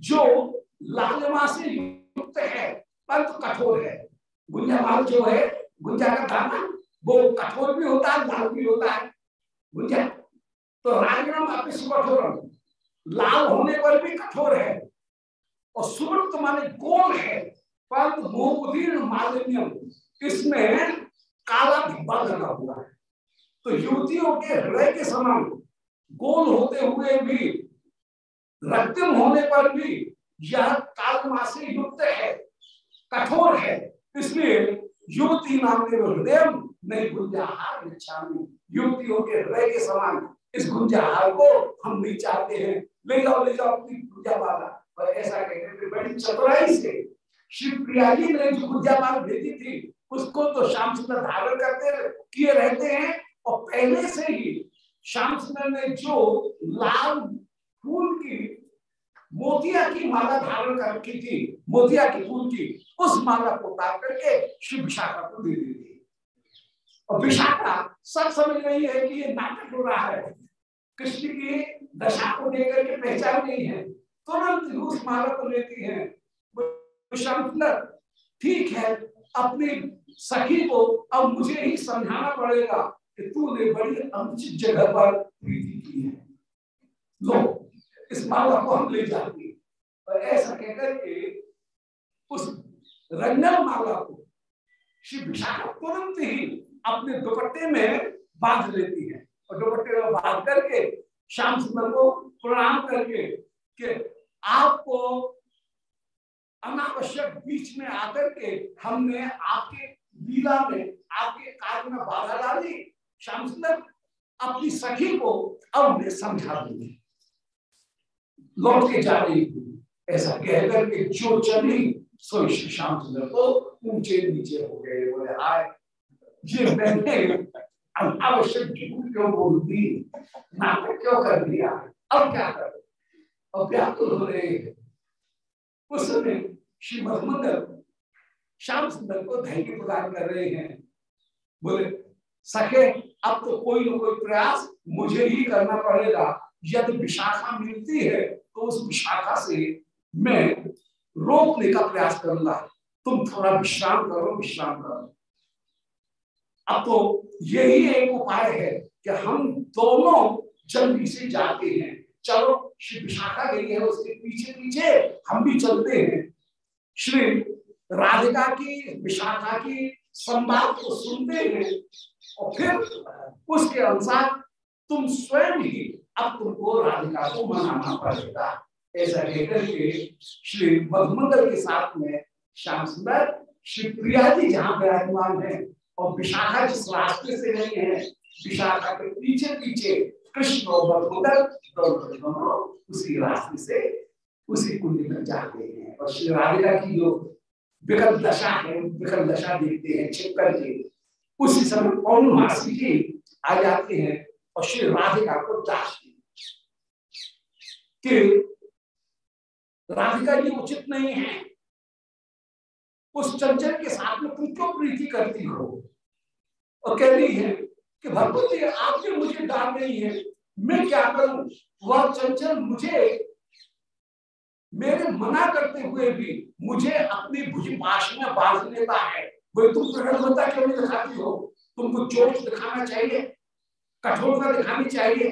B: जो लालमा से परंतु कठोर है। गुंजा माल जो है, गुंजा का दाना, वो कठोर भी होता है, लाल भी होता है। गुंजा तो राजग्राम अपने सुकठोरम लाल होने पर भी कठोर है। और सुवृत्त माने गोल है। परंतु मोहदीर्ण मालिन्यम इसमें काला धब्बा लगा हुआ है। तो युवतियों के हृदय के समान गोल होते हुए भी, रक्तिम होने पर भी यह कालमा से युक्त है। कठोर है। इसलिए युवती नाम के हृदय नहीं गुंजाहार इच्छामी युवतियों के हृदय के समान इस गुंजाहार को हम नहीं चाहते हैं। ले जाओ ले जाओ अपनी पूजा वाला और ऐसा कहते बड़ी चतुराई से श्री प्रिया जी ने जो पूजा माल भेजी थी, उसको तो श्याम सुंदर धारण करते किए रहते हैं। और पहले से ही श्याम सुंदर ने जो लाल फूल की मोतिया की माला धारण कर रखी थी, मोतिया की फूल की, उस माला को उतार करके श्री विशाखा को दे दी थी। और विशाखा सब समझ रही है कि ये नाटक हो रहा है। कृष्ण की दशा को देकर के पहचान नहीं है। तुरंत उस माला को लेती है। ठीक है, अपनी सखी को अब मुझे ही समझाना पड़ेगा कि तूने बड़ी अनुचित जगह पर प्रीति की है। लो इस माला को हम ले जाते और ऐसा कहकर के उस रंगल माला को श्री विशाखा तुरंत ही अपने दुपट्टे में बाँध लेती है। और दुपट्टे में बाँध करके श्याम सुंदर को प्रणाम करके कि आपको अनावश्यक बीच में आकर के हमने आपके लीला में, आपके कार्य में बाधा डाली। श्याम सुंदर अपनी सखी को अब मैं समझा दूँगी। लौट के जा रही थी ऐसा कहकर के जो चली सो श्याम सुंदर को ऊँचे नीचे हो गए, बोले, हाय, ये मैंने अनावश्यक क्यों बोल दी? नाटक क्यों कर दिया? अब क्या कर? अब व्याकुल हो रहे हैं उस समय श्री मधुमंगल श्याम सुंदर को धैर्य प्रदान कर रहे हैं। बोले सके अब तो कोई ना कोई प्रयास मुझे ही करना पड़ेगा। यदि विशाखा मिलती है तो उस विशाखा से मैं रोकने का प्रयास करूँगा। तुम थोड़ा विश्राम करो विश्राम करो। अब तो यही एक उपाय है कि हम दोनों जल्दी से जाते हैं। चलो, श्री विशाखा गई है, उसके पीछे पीछे हम भी चलते हैं। श्री राधिका की, विशाखा की संवाद को सुनते हैं और फिर उसके अनुसार तुम स्वयं ही अब तुमको राधिका को मनाना पड़ेगा। ऐसा कहकर के श्री मधुमंगल के साथ में श्याम सुंदर, श्री प्रिया जी जहाँ विराजमान है और विशाखा जिस रास्ते से गई है, विशाखा के पीछे पीछे कृष्ण और मधुमंगल दोनों उसी रास्ते से उसी कुंज में जाते हैं। और श्री राधिका की जो विकल दशा है, विकल दशा देखते हैं छिप करके उसी समय पौर्णमासी जी आ जाते हैं। और श्री राधिका को जाचते कि राधिका ये उचित नहीं है। उस चंचल के साथ में तुम क्यों प्रीति करती हो? और कह रही है कि भगवत जी, आपने मुझे डाल रही है। मैं क्या करूँ? वह चंचल मुझे, मेरे मना करते हुए भी मुझे अपनी भुज पाश में बाँध लेता है। वही तुम प्रगढ़ता क्यों नहीं दिखाती हो? तुमको चोट दिखाना चाहिए। कठोरता दिखानी चाहिए।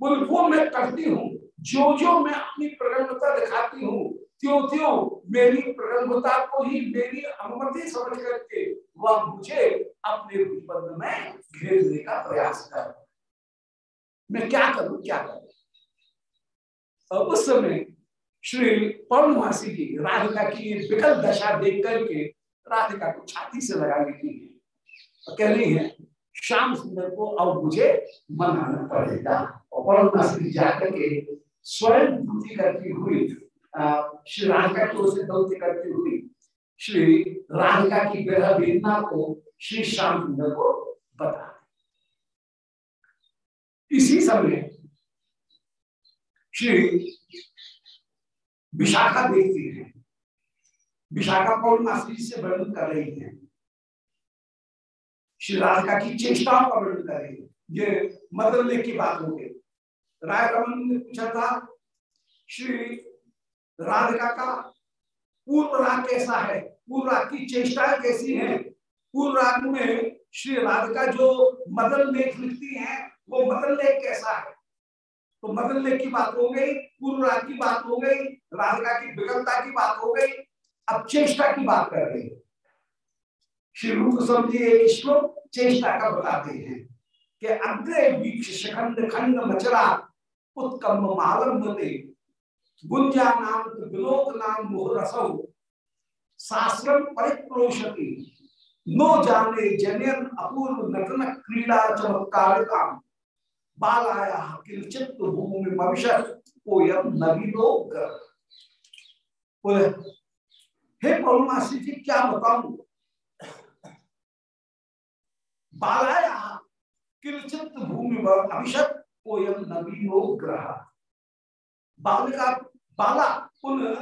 B: बोल वो मैं करती हूँ। जो जो मैं अपनी प्रगल्भता दिखाती हूँ त्यों त्यों मेरी प्रगल्भता को ही मेरी अनुमति समझ करके वह मुझे अपने विपद में घेरने का प्रयास कर। मैं क्या करूँ क्या करूँ? और उस समय श्री पौर्णमासी जी राधिका की विकल दशा देख करके राधिका को छाती से लगा लेती है और कह रही है श्याम सुंदर को अब मुझे मनाना पड़ेगा। और जाकर के स्वयं भूति करती हुई श्री राधिका की ओर से दौत्य करती हुई, श्री राधिका की ग्रह वेदना को श्री श्याम सुंदर को बता इसी समय श्री विशाखा देखती है। विशाखा पौर्णमासी से वर्णन कर रही है। श्री राधिका की चेष्टाओं का वर्णन कर रही है ये मदन लेख की बात हो गई। राय रमन ने पूछा था, श्री राधिका का पूर्व राग कैसा है? पूर्व राग की चेष्टाएँ कैसी हैं? पूर्व राग में श्री राधिका जो मदन लेख लिखती हैं, वो मदन लेख कैसा है? तो मदन लेख की बात हो गई पूर्व राग की बात हो गई, राधिका की विकलता की बात हो गई, अब चेष्टा की बात कर रहे हैं। श्री रूप समझी एक श्लोक चेष्टा का बताते हैं कि अग्रे वीक्ष शिखंड खंड मचरा उत्कम मालम गुंजा नाम विलोक नाम मुहरसौ। शास्त्रम परिप्रोषति। नो जाने जनयन अपूर्व नटन क्रीड़ा चमत्कारिता बालाया किंचित भूमि भविष्य कोयम नवीनो हे पौर्णमासी जी, क्या बताऊँ? बालाया भूमि अभिषक नवीनो ग्रह। बालिका, बाला उन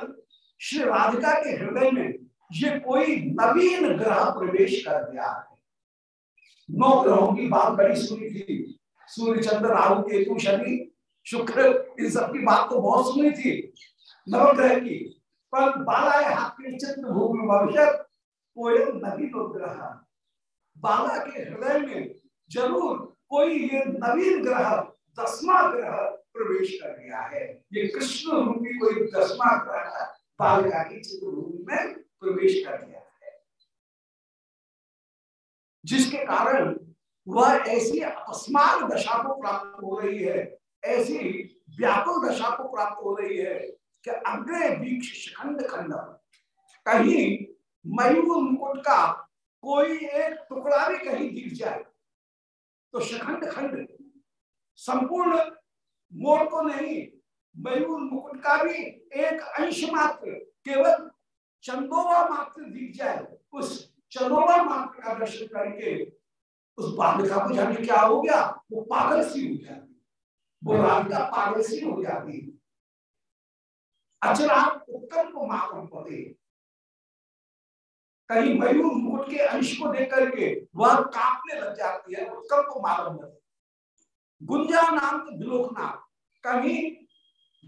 B: श्री राधिका के हृदय में ये कोई नवीन ग्रह प्रवेश कर गया है। नौ ग्रहों की बात बड़ी सुनी थी। सूर्य, चंद्र, राहु, केतु, शनि, शुक्र, इन सब की बात तो बहुत सुनी थी। नवग्रह की, पर बाला चंद्र भूमि भविष्य कोई नवीन ग्रह। बाला के हृदय में ज़रूर कोई ये नवीन ग्रह, दसवा ग्रह प्रवेश कर गया है। ये कृष्ण रूपी कोई दसवा ग्रह बालिका की चित्रभूमि में प्रवेश कर गया है। जिसके कारण वह ऐसी अस्मार दशा को प्राप्त हो रही है, ऐसी व्याकुल दशा को प्राप्त हो रही है कि अग्रे वीक्ष शिखंड खंड कहीं मयूर मुकुट का कोई एक टुकड़ा भी कहीं दिख जाए तो शिखंड खंड। संपूर्ण मोर को नहीं, मयूर मुकुट का भी एक अंश मात्र, केवल चंदोवा मात्र दिख जाए। उस चंदोवा मात्र का दर्शन करके उस बालिका को जाने क्या हो गया? वो पागल सी हो जाती। वो राधिका पागल सी हो जाती। अचरा उत्तम को माकम पदे कहीं मयूर मुकुट के अंश को देख करके वह कांपने लग जाती है उत्तम को मालूम गुंजा नाम तो विलोकनाथ। कहीं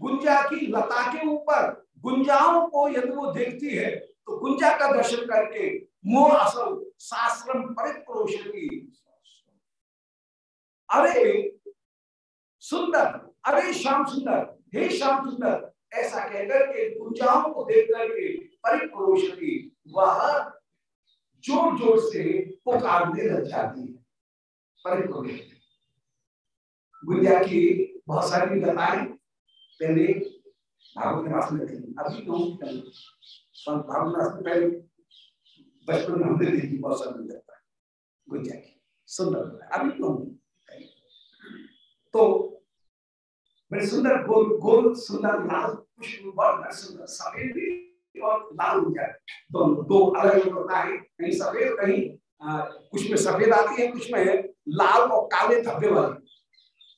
B: गुंजा की लता के ऊपर गुंजाओं को यदि वो देखती है तो गुंजा का दर्शन करके मोह असल शास्त्रम परिक्रोशती अरे, सुंदर, अरे श्याम सुंदर, हे श्याम सुंदर, ऐसा कहकर के गुंजाओं को देख करके परिक्रोशती वह ज़ोर ज़ोर से पुकारने लग जाती है। परिक्रोशती गुंजा की बहुत सारी बताएँ पहले भागवत निवास में थी अभी तो भागवत निवास में पहले बचपन में हमने देखी बहुत सारी लगता गुंजा की सुंदर अभी तो तो बड़े सुंदर गोल गोल सुंदर लाल पुष्प सुंदर सफ़ेद और लाल हो जाए। तो दो अलग अलग होता है। कहीं सफ़ेद, कहीं कुछ में सफ़ेद आती है, कुछ में लाल और काले धब्बे वाली।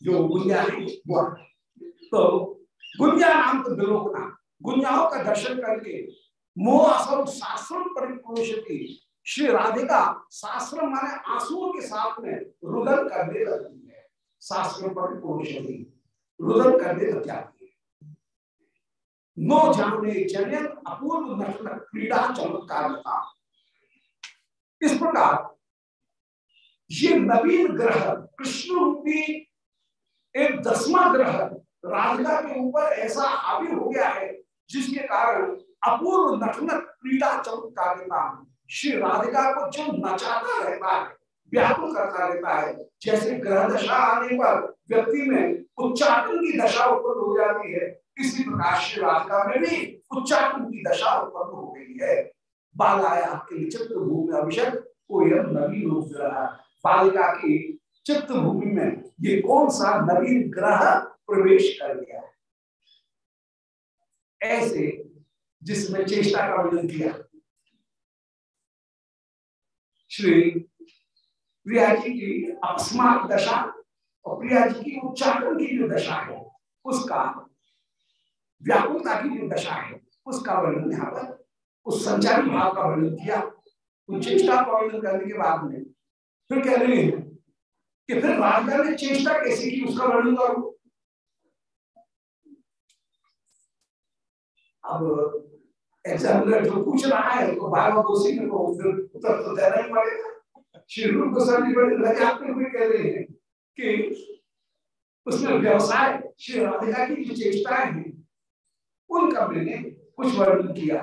B: जो गुंजा है, वो तो गुंजा नाम तो विलोकना गुंजाओं का दर्शन करके मोह असम शास्त्र परिपुरुषती श्री राधिका शास्त्र माने आंसुओं के साथ में रुदन करने लगती है। शास्त्र परिपुरुषती रुदन करने लग जाती है। नो जाने जनयन अपूर्व नटन क्रीड़ा चमत्कार इस प्रकार, ये नवीन ग्रह, कृष्ण रूपी एक दसवा ग्रह, राधिका के ऊपर ऐसा हावी हो गया है, जिसके कारण अपूर्व नटनक क्रीड़ा चमत्कारिता। श्री राधिका को जो नचाता रहता है, व्याकुल करता रहता है, जैसे ग्रह दशा आने पर व्यक्ति में उच्चाटन की दशा उत्पन्न हो जाती है इसी प्रकार श्री राधिका में भी उच्चाटन की दशा उत्पन्न हो गई है। बालाया के चित्र भूमि अभिषेक को यह नवीन रूप रहा। बालिका की चित्त भूमि में ये कौन सा नवीन ग्रह प्रवेश कर गया? है ऐसे जिसमें चेष्टा का वर्णन किया। श्री प्रिया जी की अपस्मात दशा और प्रिया जी की उच्चारण की जो दशा है, उसका व्याकुलता की जो दशा है। उसका वर्णन यहाँ पर, उस संचारी भाव का वर्णन किया। उन चेष्टा का वर्णन करने के बाद में फिर कह रहे हैं कि फिर राजा ने चेष्टा कैसे की उसका वर्णन करो? अब एग्जामिनर जो पूछ रहा है तो बार बार दोषी को उत्तर तो देना ही पड़ेगा। श्री रूप गोस्वामी बड़े लगाते कह रहे हैं कि उसमें व्यवसाय, श्री राधिका की जो चेष्टाएँ हैं उनका मैंने कुछ वर्णन किया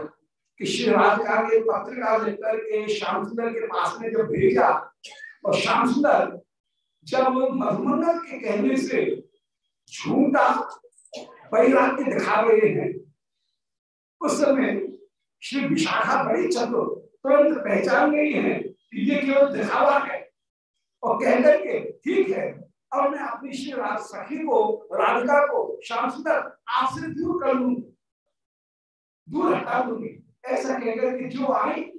B: कि श्री राधिका ने पत्रिका लेकर के श्याम सुंदर के पास में जब भेजा, और श्याम सुंदर जब मधुमंगल के कहने से झूठा वैराग्य दिखा रहे हैं, उस समय श्री विशाखा बड़ी चलो तुरंत पहचान गई है कि ये केवल दिखावा है और कह करके ठीक है और मैं अपनी श्री राज सखी को, राधिका को, श्याम सुंदर आपसे दूर कर लूँगी। दूर हटा दूँगी। ऐसा कहकर के जो आई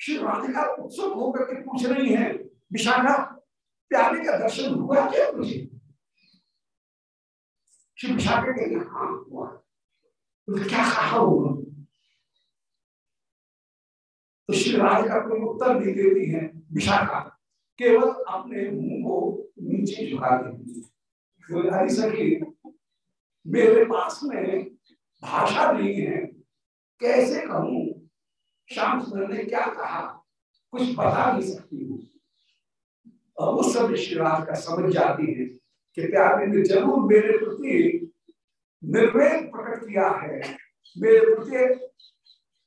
B: श्री राधिका उत्सुक होकर के पूछ रही है, विशाखा, प्यारे का दर्शन हुआ क्या मुझे श्री विशाखा के हाँ हुआ। तो क्या कहा होगा? तो श्री राधिका कोई उत्तर नहीं देती है, विशाखा, केवल अपने मुँह को नीचे झुका देती है हरी मेरे पास में भाषा नहीं है। कैसे कहूँ? श्याम सुंदर ने क्या कहा? कुछ बता नहीं सकती हूँ। और उस समय श्रीराज का समझ जाती है कि प्यारे ने ज़रूर मेरे प्रति निर्वेद प्रकट किया है। मेरे प्रति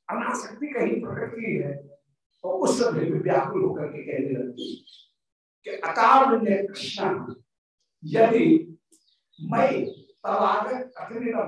B: अनासक्ति कहीं प्रकट की है। और उस समय में व्याकुल होकर के कहने लगती कि अकाल ने कृष्ण, यदि मैं तवागत अतिरितम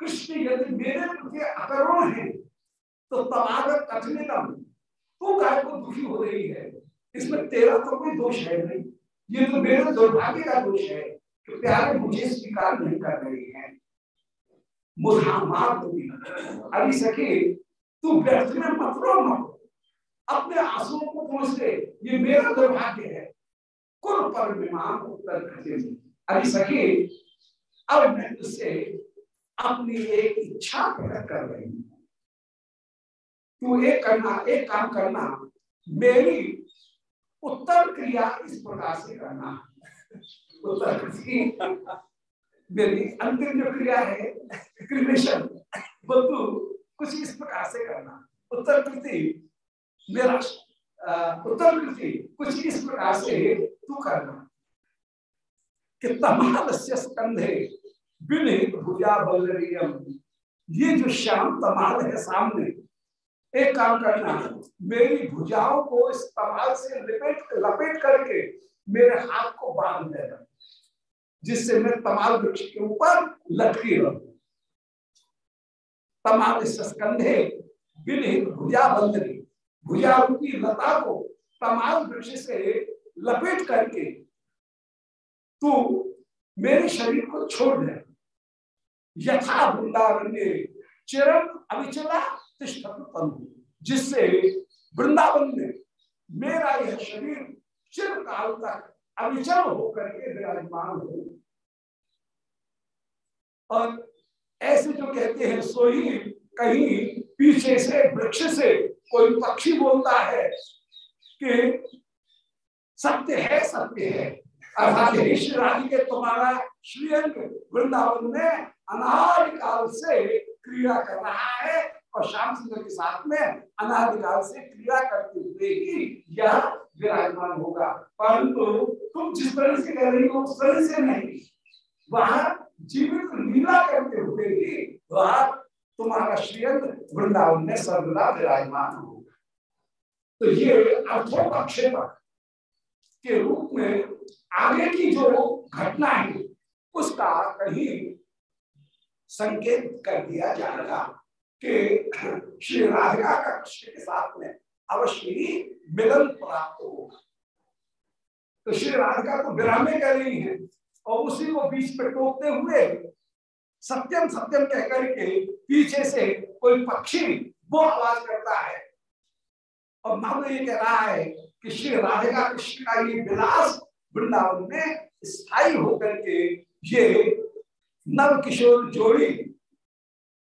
B: कृष्ण यदि मेरे प्रति अकरुण है तो तबागत कठिनतम तू काय को दुखी हो रही है। इसमें तेरा तो कोई दोष है नहीं। ये तो मेरे दुर्भाग्य का दोष है कि प्यारे मुझे स्वीकार नहीं कर रहे हैं। अभी सके तू व्यर्थ में मत रो, मत अपने आंसुओं को पहुँच दे ये मेरा दुर्भाग्य है। कुल पर विमान उत्तर करते अभी सके, अब मैं तुझसे अपनी एक इच्छा प्रकट कर रही हूँ। तू एक करना, एक काम करना, मेरी उत्तर क्रिया इस प्रकार से करना। उत्तर मेरी अंतिम जो क्रिया है क्रिमेशन वो तू कुछ इस प्रकार से करना। उत्तर कृति, मेरा उत्तर कृति, कुछ इस प्रकार से तू करना। कि तमाल स्कंधे विनिहित भुजा ये जो श्याम तमाल है सामने, एक काम करना, मेरी भुजाओं को इस तमाल से लपेट लपेट करके मेरे हाथ को बाँध देना, जिससे मैं तमाल वृक्ष के ऊपर लटकी रहूँ। तमाल स्कंधे विनिहित भुजा बंदरी भुजा रूपी लता को तमाल वृक्ष से लपेट करके तू मेरे शरीर को छोड़ दे। यथा वृंदावन चिरम अविचला जिससे वृंदावन में मेरा यह शरीर चिर काल तक अविचल होकर के विराजमान हो। और ऐसे जो कहते हैं, सो ही कहीं पीछे से, वृक्ष से कोई पक्षी बोलता है कि सत्य है सत्य है। अर्थात के तुम्हारा श्रीअंग वृंदावन में अनादि काल से क्रिया कर रहा है और श्याम सुंदर के साथ में अनादिकाल से क्रिया करते हुए ही यह विराजमान होगा। परंतु तुम जिस तरह से कह रही हो, उस तरह से नहीं। वह जीवित लीला करते हुए ही वह तुम्हारा श्रीअंग वृंदावन में सर्वदा विराजमान होगा। तो ये अर्थों का अर्थोपक्षेपक के रूप में आगे की जो घटना है, उसका कहीं संकेत कर दिया जाएगा कि श्री राधिका का कृष्ण के साथ में अवश्य ही मिलन प्राप्त होगा। तो श्री राधिका को विरामे कर रही है और उसी को बीच पे टोकते हुए सत्यम सत्यम कह करके पीछे से कोई पक्षी वो आवाज़ करता है। और मामला ये कह रहा है कि श्री राधिका कृष्ण का ये विलास वृंदावन में स्थायी होकर के ये नव किशोर जोड़ी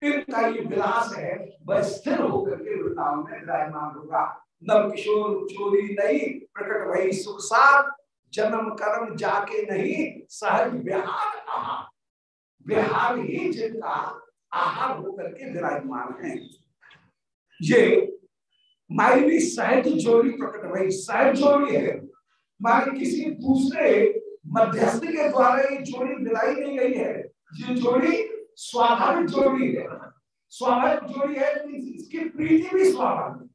B: इनका ये विलास है, वह स्थिर होकर के वृंदावन में विराजमान होगा। नव किशोर चोरी नहीं, प्रकट वही सुख साथ, जन्म कर्म जाके नहीं, सहज विहार आहार विहार ही जिनका आहार होकर के विराजमान है। ये मायरी सहज जोड़ी, प्रकट वही सहज जोड़ी है। मारे किसी दूसरे मध्यस्थ के द्वारा ये जोड़ी मिलाई नहीं गई है। ये जोड़ी स्वाभाविक जोड़ी है। स्वाभाविक जोड़ी है इसकी प्रीति भी स्वाभाविक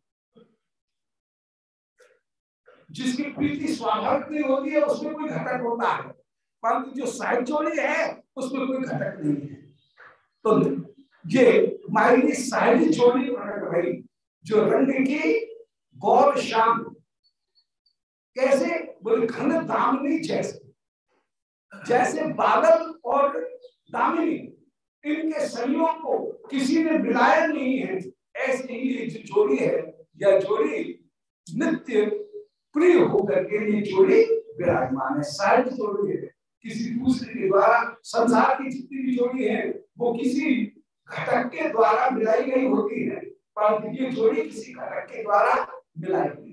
B: जिसकी प्रीति स्वाभाविक नहीं होती है, उसमें कोई घटक होता है। परंतु जो सहज जोड़ी है, उसमें कोई घटक नहीं है। तो ये मायरी सहज जोड़ी प्रकट भाई, जो रंग की गौर शाम, कैसे बोले, घन दामिनी जैसे जैसे बादल और दामिनी, इनके संयोग को किसी ने मिलाया नहीं है, ऐसे ही जो जोड़ी है, यह जोड़ी नित्य प्रिय होकर के ये जोड़ी विराजमान है। साहित्य जोड़ी है, किसी दूसरे के द्वारा, संसार की जितनी भी जोड़ी है, वो किसी घटक के द्वारा मिलाई गई होती है, परंतु ये जोड़ी किसी घटक के द्वारा मिलाई है।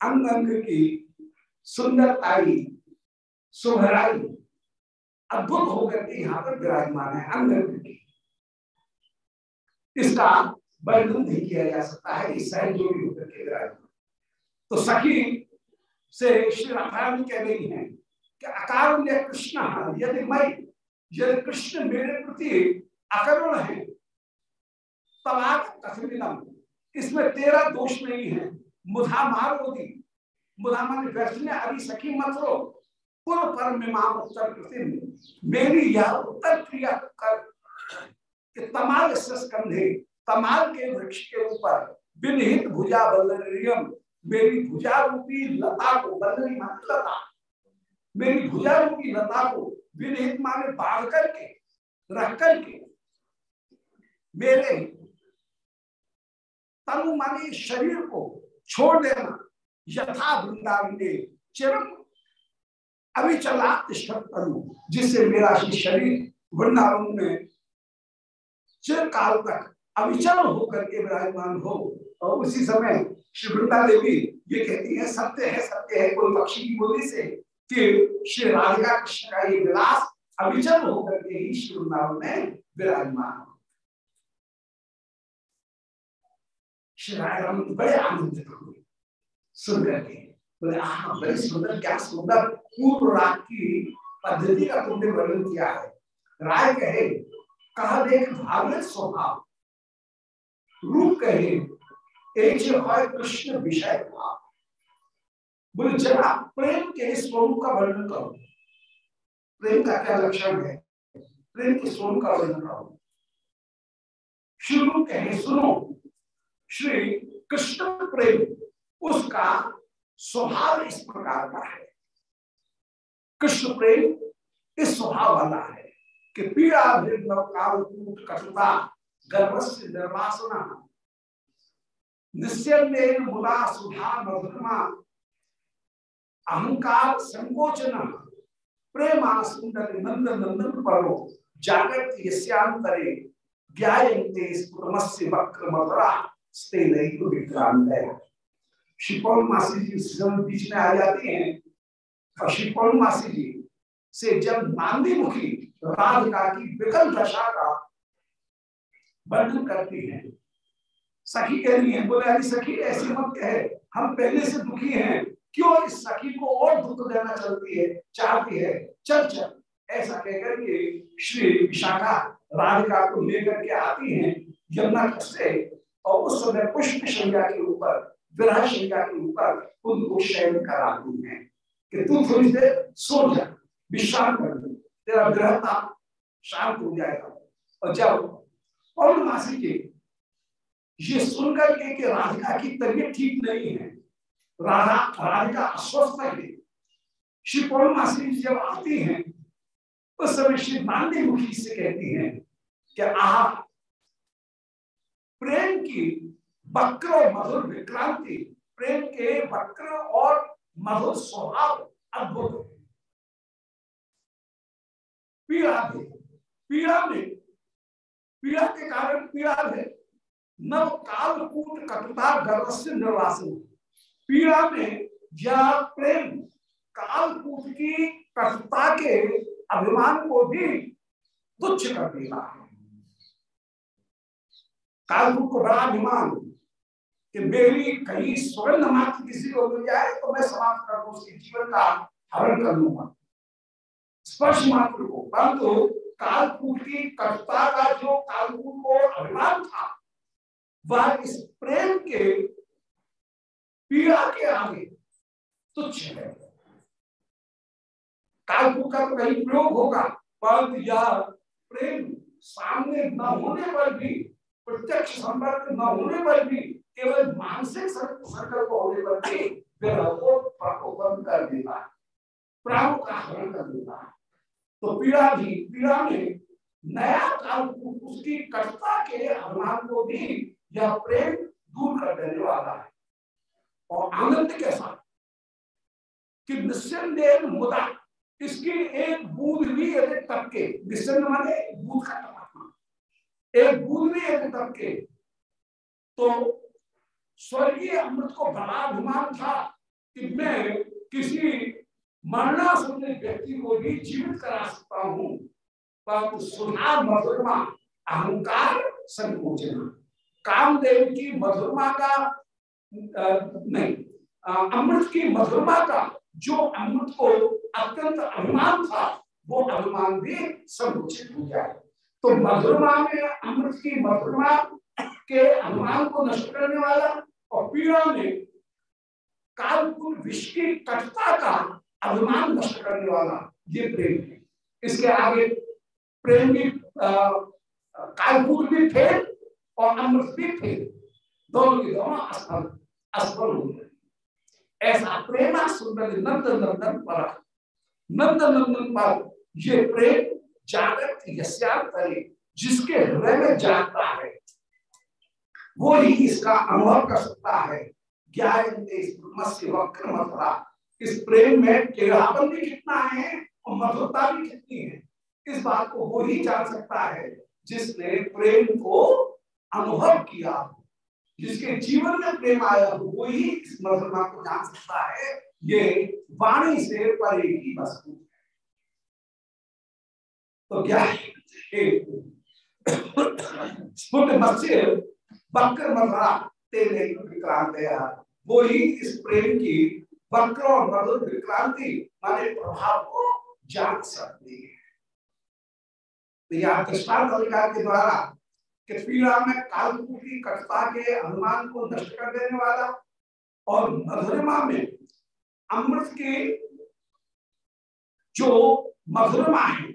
B: अंग अंग की सुंदरताई सुभराई अद्भुत होकर के यहाँ पर विराजमान है अंग इसका वर्णन नहीं किया जा सकता है इस सहज जोड़ी होकर के विराजमान तो सखी से श्री रामायण कह रही है कि अकारण कृष्ण, यदि मैं, यदि कृष्ण मेरे प्रति अकरुण है तलाक कथमिनम इसमें तेरा दोष नहीं है। मुधा मारोदी मुधा मान, व्यर्थ में अभी सखी मत रो। पूर्व पर मीमाम उत्तर मेरी यह उत्तर क्रिया कर कि तमाल स्कंधे तमाल के वृक्ष के ऊपर विनिहित भुजा बल्लरियम, मेरी भुजा रूपी लता को बल्लरी मान लता। मेरी भुजा रूपी लता को विनिहित माने बाढ़ करके, रख करके। मेरे तनु माने शरीर को छोड़ देना, यथा वृंदावन ने चिरम अभी चला तनु जिससे मेरा शरीर वृंदावन में चिर काल तक अविचल होकर के विराजमान हो। और उसी समय श्री वृंदा देवी ये कहती है, सत्य है सत्य है, कोई पक्षी की बोली से कि श्री राधिका कृष्ण का ये विलास अविचल होकर के ही श्री वृंदावन में विराजमान हो। श्री राम बड़े आनंदित हुए सुनकर के बोले हाँ बड़े सुंदर क्या, सुंदर पूर्व राग की पद्धति का तुमने वर्णन किया है। राय कहे, कहा देख स्वभाव। रूप कहे कृष्ण विषय भाव। बोले, जरा प्रेम के स्वरूप का वर्णन करो। प्रेम का क्या लक्षण है? प्रेम के स्वरूप का वर्णन करो। शुरू कहे, सुनो। श्री कृष्ण प्रेम, उसका स्वभाव इस प्रकार का है। कृष्ण प्रेम इस स्वभाव वाला है कि पीड़ा कटुता गर्भस्य निर्वासना, निश्चय मुदा, सुधा, मधुरमा, अहंकार, संकोचन सुंदर नंद नंदन, परो, जागृत, यस्यांतरे, ज्ञायन्ते स्फुटमस्य वक्र मधुरा नहीं शिपौल मासी जी स्वयं बीच में आ जाती हैं। और शिपौल मासी जी से जब नांदी मुखी राधिका की विकल दशा का वर्णन करती हैं, सखी कह रही है, बोले, अरे सखी, ऐसी मत कहे, हम पहले से दुखी हैं। क्यों इस सखी को और दुख देना चलती है, चाहती है? चल चल। ऐसा कहकर के श्री विशाखा राधिका को लेकर के आती हैं, यमुना से, और उस समय पुष्प संज्ञा के ऊपर विरह संज्ञा के ऊपर उनको शयन कराती हैं कि तू थोड़ी देर सो जा, विश्राम कर दे तेरा ग्रहता शांत हो जाएगा। और जब पौर्णमासी के, ये सुनकर के कि राधिका की तबीयत ठीक नहीं है, राधा, राधिका अस्वस्थ है। श्री पौर्णमासी जी जब आती हैं, उस समय श्री नांदी मुखी से कहती हैं कि आप प्रेम की वक्र मधुर विक्रांति, प्रेम के वक्र और मधुर स्वभाव, अद्भुत। पीड़ा भी, पीड़ा में पीड़ा के कारण पीड़ा है। नव कालकूट कटुता गर्भ से पीड़ा में या प्रेम, कालकूट की कर्ता के अभिमान को भी तुच्छ कर देगा कालकूट को बड़ा अभिमान कि मेरी कहीं स्वर्ण मात्र किसी को मिल जाए तो मैं समाप्त कर दूँ, उसके जीवन का हरण कर लूँगा। स्पर्श मात्र को परंतु कालकूट की कर्ता का जो कालकूट को अभिमान था, वह इस प्रेम के पीड़ा के आगे तुच्छ है। कालकूट का तो कहीं प्रयोग होगा, परंतु यह प्रेम सामने न होने पर भी, प्रत्यक्ष संपर्क न होने पर भी केवल मानसिक संकल्प होने पर भी विरह को उपलब्ध कर देता है, प्राणों का हरण कर देता है। तो पीड़ा भी, पीड़ा में नया उसकी कर्ता के अभिमान को भी यह प्रेम दूर कर देने वाला है। और आनंद के साथ, कि निस्संदेह मुदा इसकी एक बूंद भी यदि टपके निस्संद माने बूंद का टपकना एक बूंद भी यदि टपके तो स्वर्गीय अमृत को बड़ा अभिमान था कि मैं किसी मरणासन्न व्यक्ति को भी जीवित करा सकता हूँ। पर सुना मधुरमा, अहंकार संकोचना। कामदेव की मधुरमा का नहीं अमृत की मधुरमा का जो अमृत को अत्यंत अभिमान था, वो अभिमान भी संकुचित हो जाए तो मधुरमा में अमृत की मधुरमा के अभिमान को नष्ट करने वाला और पीड़ा में कालकुल विश्व की कटता का अभिमान नष्ट करने वाला ये प्रेम है। इसके आगे प्रेम भी कालकुल भी थे और अमृत भी थे दोनों के दोनों असफल असफल हो गए। ऐसा प्रेमा सुंदर नंद नंदन पर। नंद नंदन पर, ये प्रेम जागृत यस्यातरे जिसके हृदय में जागता है। वो ही इसका अनुभव कर सकता है। इस प्रेम में टेढ़ापन भी कितना है और मधुरता भी कितनी है। इस बात को वो ही जान सकता है जिसने प्रेम को अनुभव किया हो। जिसके जीवन में प्रेम आया हो, वो ही इस मधुरता को जान सकता है। ये वाणी से परे की वस्तु है। तो क्या है वक्र मधुरा तेरे विक्रांत वो ही इस प्रेम की वक्र और मधुर विक्रांति, माने प्रभाव को जान सकती है। तो यह दृष्टांत अधिकार के द्वारा कि पीड़ा में कालकूटी कटता के अनुमान को नष्ट कर देने वाला और मधुरमा में अमृत के जो मधुरमा है,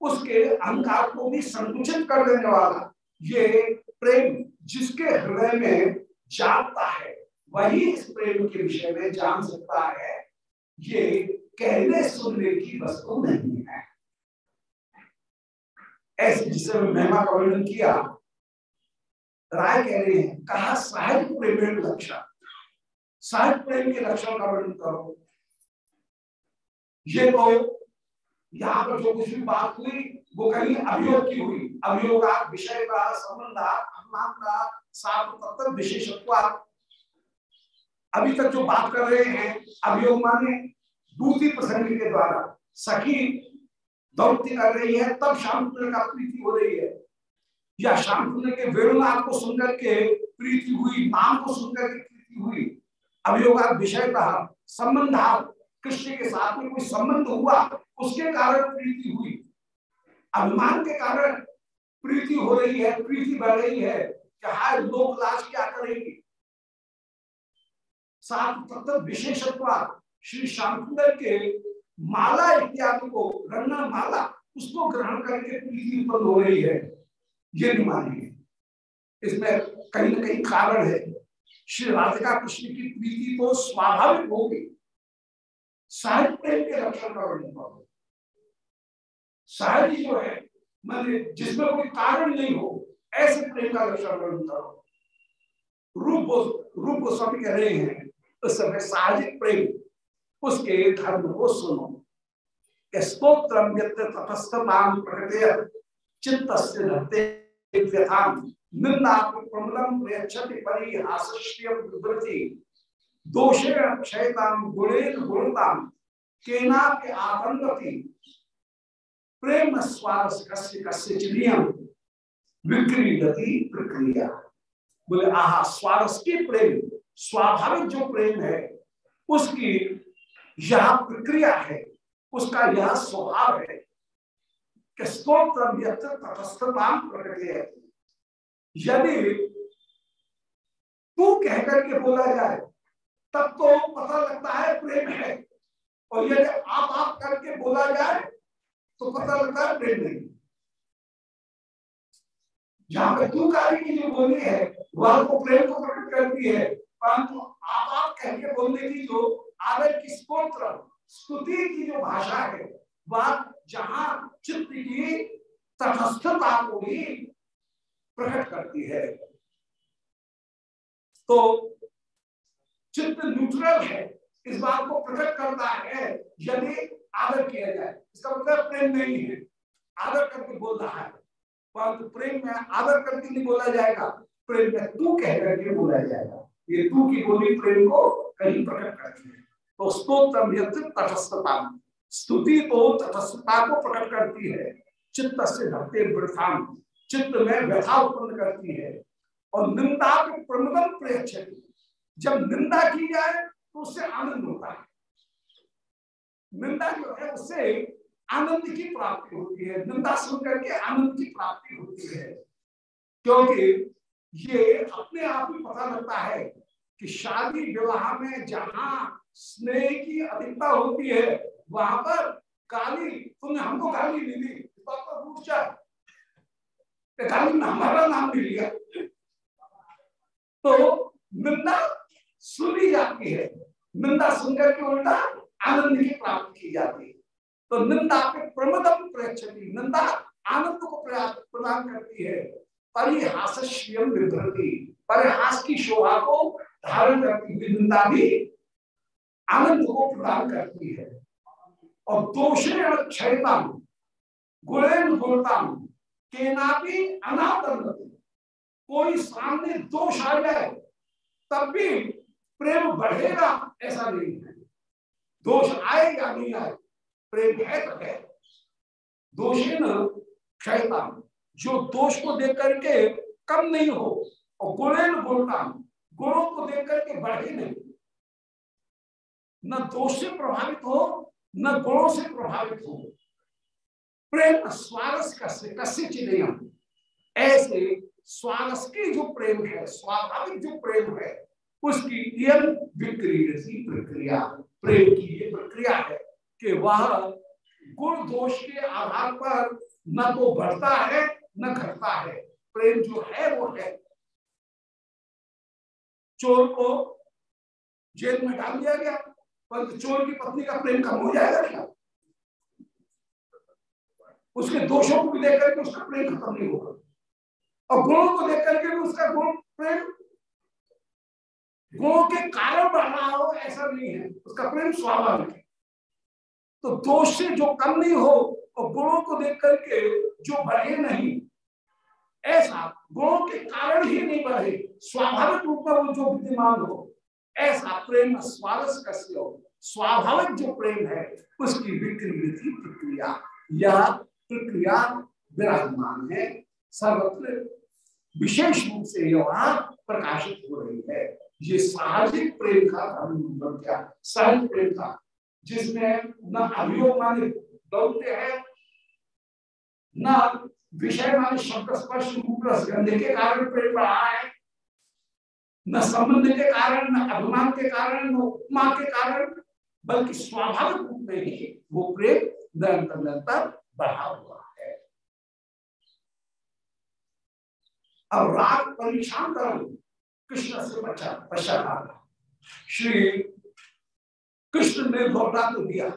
B: उसके अहंकार को भी संकुचित कर देने वाला, ये प्रेम जिसके हृदय में जागता है, वही इस प्रेम के विषय में जान सकता है, ये कहने सुनने की वस्तु नहीं है। ऐसे जिसे महिमा का वर्णन किया, राय कह रहे हैं, कहा, साहित्य प्रेम लक्षण। साहित्य प्रेम के लक्षण का वर्णन करो। ये तो यहाँ पर जो कुछ भी बात हुई, वो कहीं अभियोग की हुई। अभियोग विषय का संबंध अनुमान का सात तत्व विशेषत्व अभी तक जो बात कर रहे हैं, अभियोग माने दूसरी प्रसंग के द्वारा। सखी दौड़ती कर रही है, तब शाम का प्रीति हो रही है। या शाम के वेणुनाथ को सुनकर के प्रीति हुई, नाम को सुनकर के प्रीति हुई। अभियोग विषय का संबंध कृष्ण के साथ में कोई संबंध हुआ, उसके कारण प्रीति हुई। अभिमान के कारण प्रीति हो रही है, प्रीति बढ़ रही है हाय लोक लाज क्या करेंगे? सात तत्व विशेषत्व श्री श्यामसुंदर के माला इत्यादि को, रंगना माला, उसको ग्रहण करके प्रीति उत्पन्न हो रही है। ये नहीं मानिए। इसमें कहीं ना कहीं कारण है। श्री राधिका कृष्ण की प्रीति तो स्वाभाविक होगी। साहित्य प्रेम के लक्षण का वर्णन करो शायद जो है मैंने जिसमें कोई कारण नहीं हो, ऐसे प्रेम का लक्षण करो रूप रूप गोस्वामी कह रहे हैं, उस समय साहजिक प्रेम, उसके धर्म को सुनो। प्रकृत चित्त दोषेण क्षयताम गुणेन के आतंकती प्रेम स्वारस कस्य कस्य प्रक्रिया। बोले, आहा स्वारस की प्रेम, स्वाभाविक जो प्रेम है, उसकी यह प्रक्रिया है, उसका यह स्वभाव है यदि तू कहकर के बोला जाए, तब तो पता लगता है प्रेम है। और यदि आप आप करके बोला जाए तो पता लगता है प्रेम नहीं। जहाँ पे तू कार्य की जो बोली है, वह तो प्रेम को प्रकट करती है। परंतु आप आप कह के बोलने की जो आदर की स्त्रोत्र स्तुति की जो भाषा है, वह जहाँ चित्त की तटस्थता को भी प्रकट करती है। तो चित्त न्यूट्रल है, इस बात को प्रकट करता है, यदि आदर किया जाए। इसका मतलब प्रेम नहीं है। आदर करके बोल रहा है। परंतु प्रेम में आदर करके नहीं बोला जाएगा। प्रेम में तू कह करके बोला जाएगा। ये तू की बोली प्रेम को कहीं प्रकट करती है। तो स्तोत्र तटस्थता स्तुति तो तटस्थता को प्रकट करती है। चित्त से ढकते वृथान चित्त में व्यथा उत्पन्न करती है। और निंदा के प्रमुदन प्रेक्षक जब निंदा की जाए तो उससे आनंद होता है। निंदा जो है उससे आनंद की प्राप्ति होती है। निंदा सुन करके आनंद की प्राप्ति होती है। क्योंकि ये अपने आप ही पता लगता है कि शादी विवाह में जहाँ स्नेह की अधिकता होती है, वहाँ पर गाली तुमने हमको गाली नहीं दी। इस में हमारा नाम भी लिया। तो निंदा सुनी जाती है। निंदा सुनकर के उल्टा आनंद की प्राप्ति की जाती है। तो निंदा के प्रमदम प्रेक्षती निंदा आनंद को प्रदान करती है। परिहास विभ्रति। परिहास की शोभा को धारण करती हुई निंदा भी आनंद को प्रदान करती है। और दोषेण क्षयता गुणेन गुणता केना भी अनातन कोई सामने दोष आ जाए, तब भी प्रेम बढ़ेगा, ऐसा नहीं है। दोष आए या नहीं आए प्रेम है तो है। दोषी न क्षयता जो दोष को देख करके कम नहीं हो और गुणे न गुणता, गुणों को देख करके बढ़े नहीं। न दोष से प्रभावित हो, न गुणों से प्रभावित हो। प्रेम स्वारस कस्य कस्य चिन्ह ऐसे स्वारस की जो प्रेम है, स्वाभाविक जो प्रेम है, उसकी विक्रिय प्रक्रिया, प्रेम की ये प्रक्रिया है कि वह गुण दोष के आधार पर न तो बढ़ता है, न घटता है। प्रेम जो है वो है। चोर को जेल में डाल दिया गया पर चोर की पत्नी का प्रेम कम हो जाएगा क्या? उसके दोषों को भी देख करके उसका प्रेम खत्म नहीं होगा। और गुणों को देख करके भी उसका गुण, प्रेम गुणों के कारण बढ़ रहा हो, ऐसा नहीं है। उसका प्रेम स्वाभाविक है। तो दोष से जो कम नहीं हो, और गुणों को देख करके जो बढ़े नहीं, ऐसा गुणों के कारण ही नहीं बढ़े, स्वाभाविक रूप में वो जो विद्यमान हो, ऐसा प्रेम स्वारस कस्य हो। स्वाभाविक जो प्रेम है, उसकी विक्री प्रक्रिया यह प्रक्रिया विराजमान है। सर्वत्र विशेष रूप से यह प्रकाशित हो रही है। ये साहजिक प्रेम का धर्म क्या सहज प्रेम का जिसमें न अभियोग माने दौड़ते हैं, न विषय माने शब्द स्पर्श रूप रसगंध के कारण प्रेम बढ़ा है, न संबंध के कारण, न अभिमान के कारण, न उपमा के कारण, बल्कि स्वाभाविक रूप में ही वो प्रेम निरंतर निरंतर बढ़ा हुआ है। अब राग परीक्षांत कृष्ण से बचा पश्चात श्री कृष्ण ने लौटा तो दिया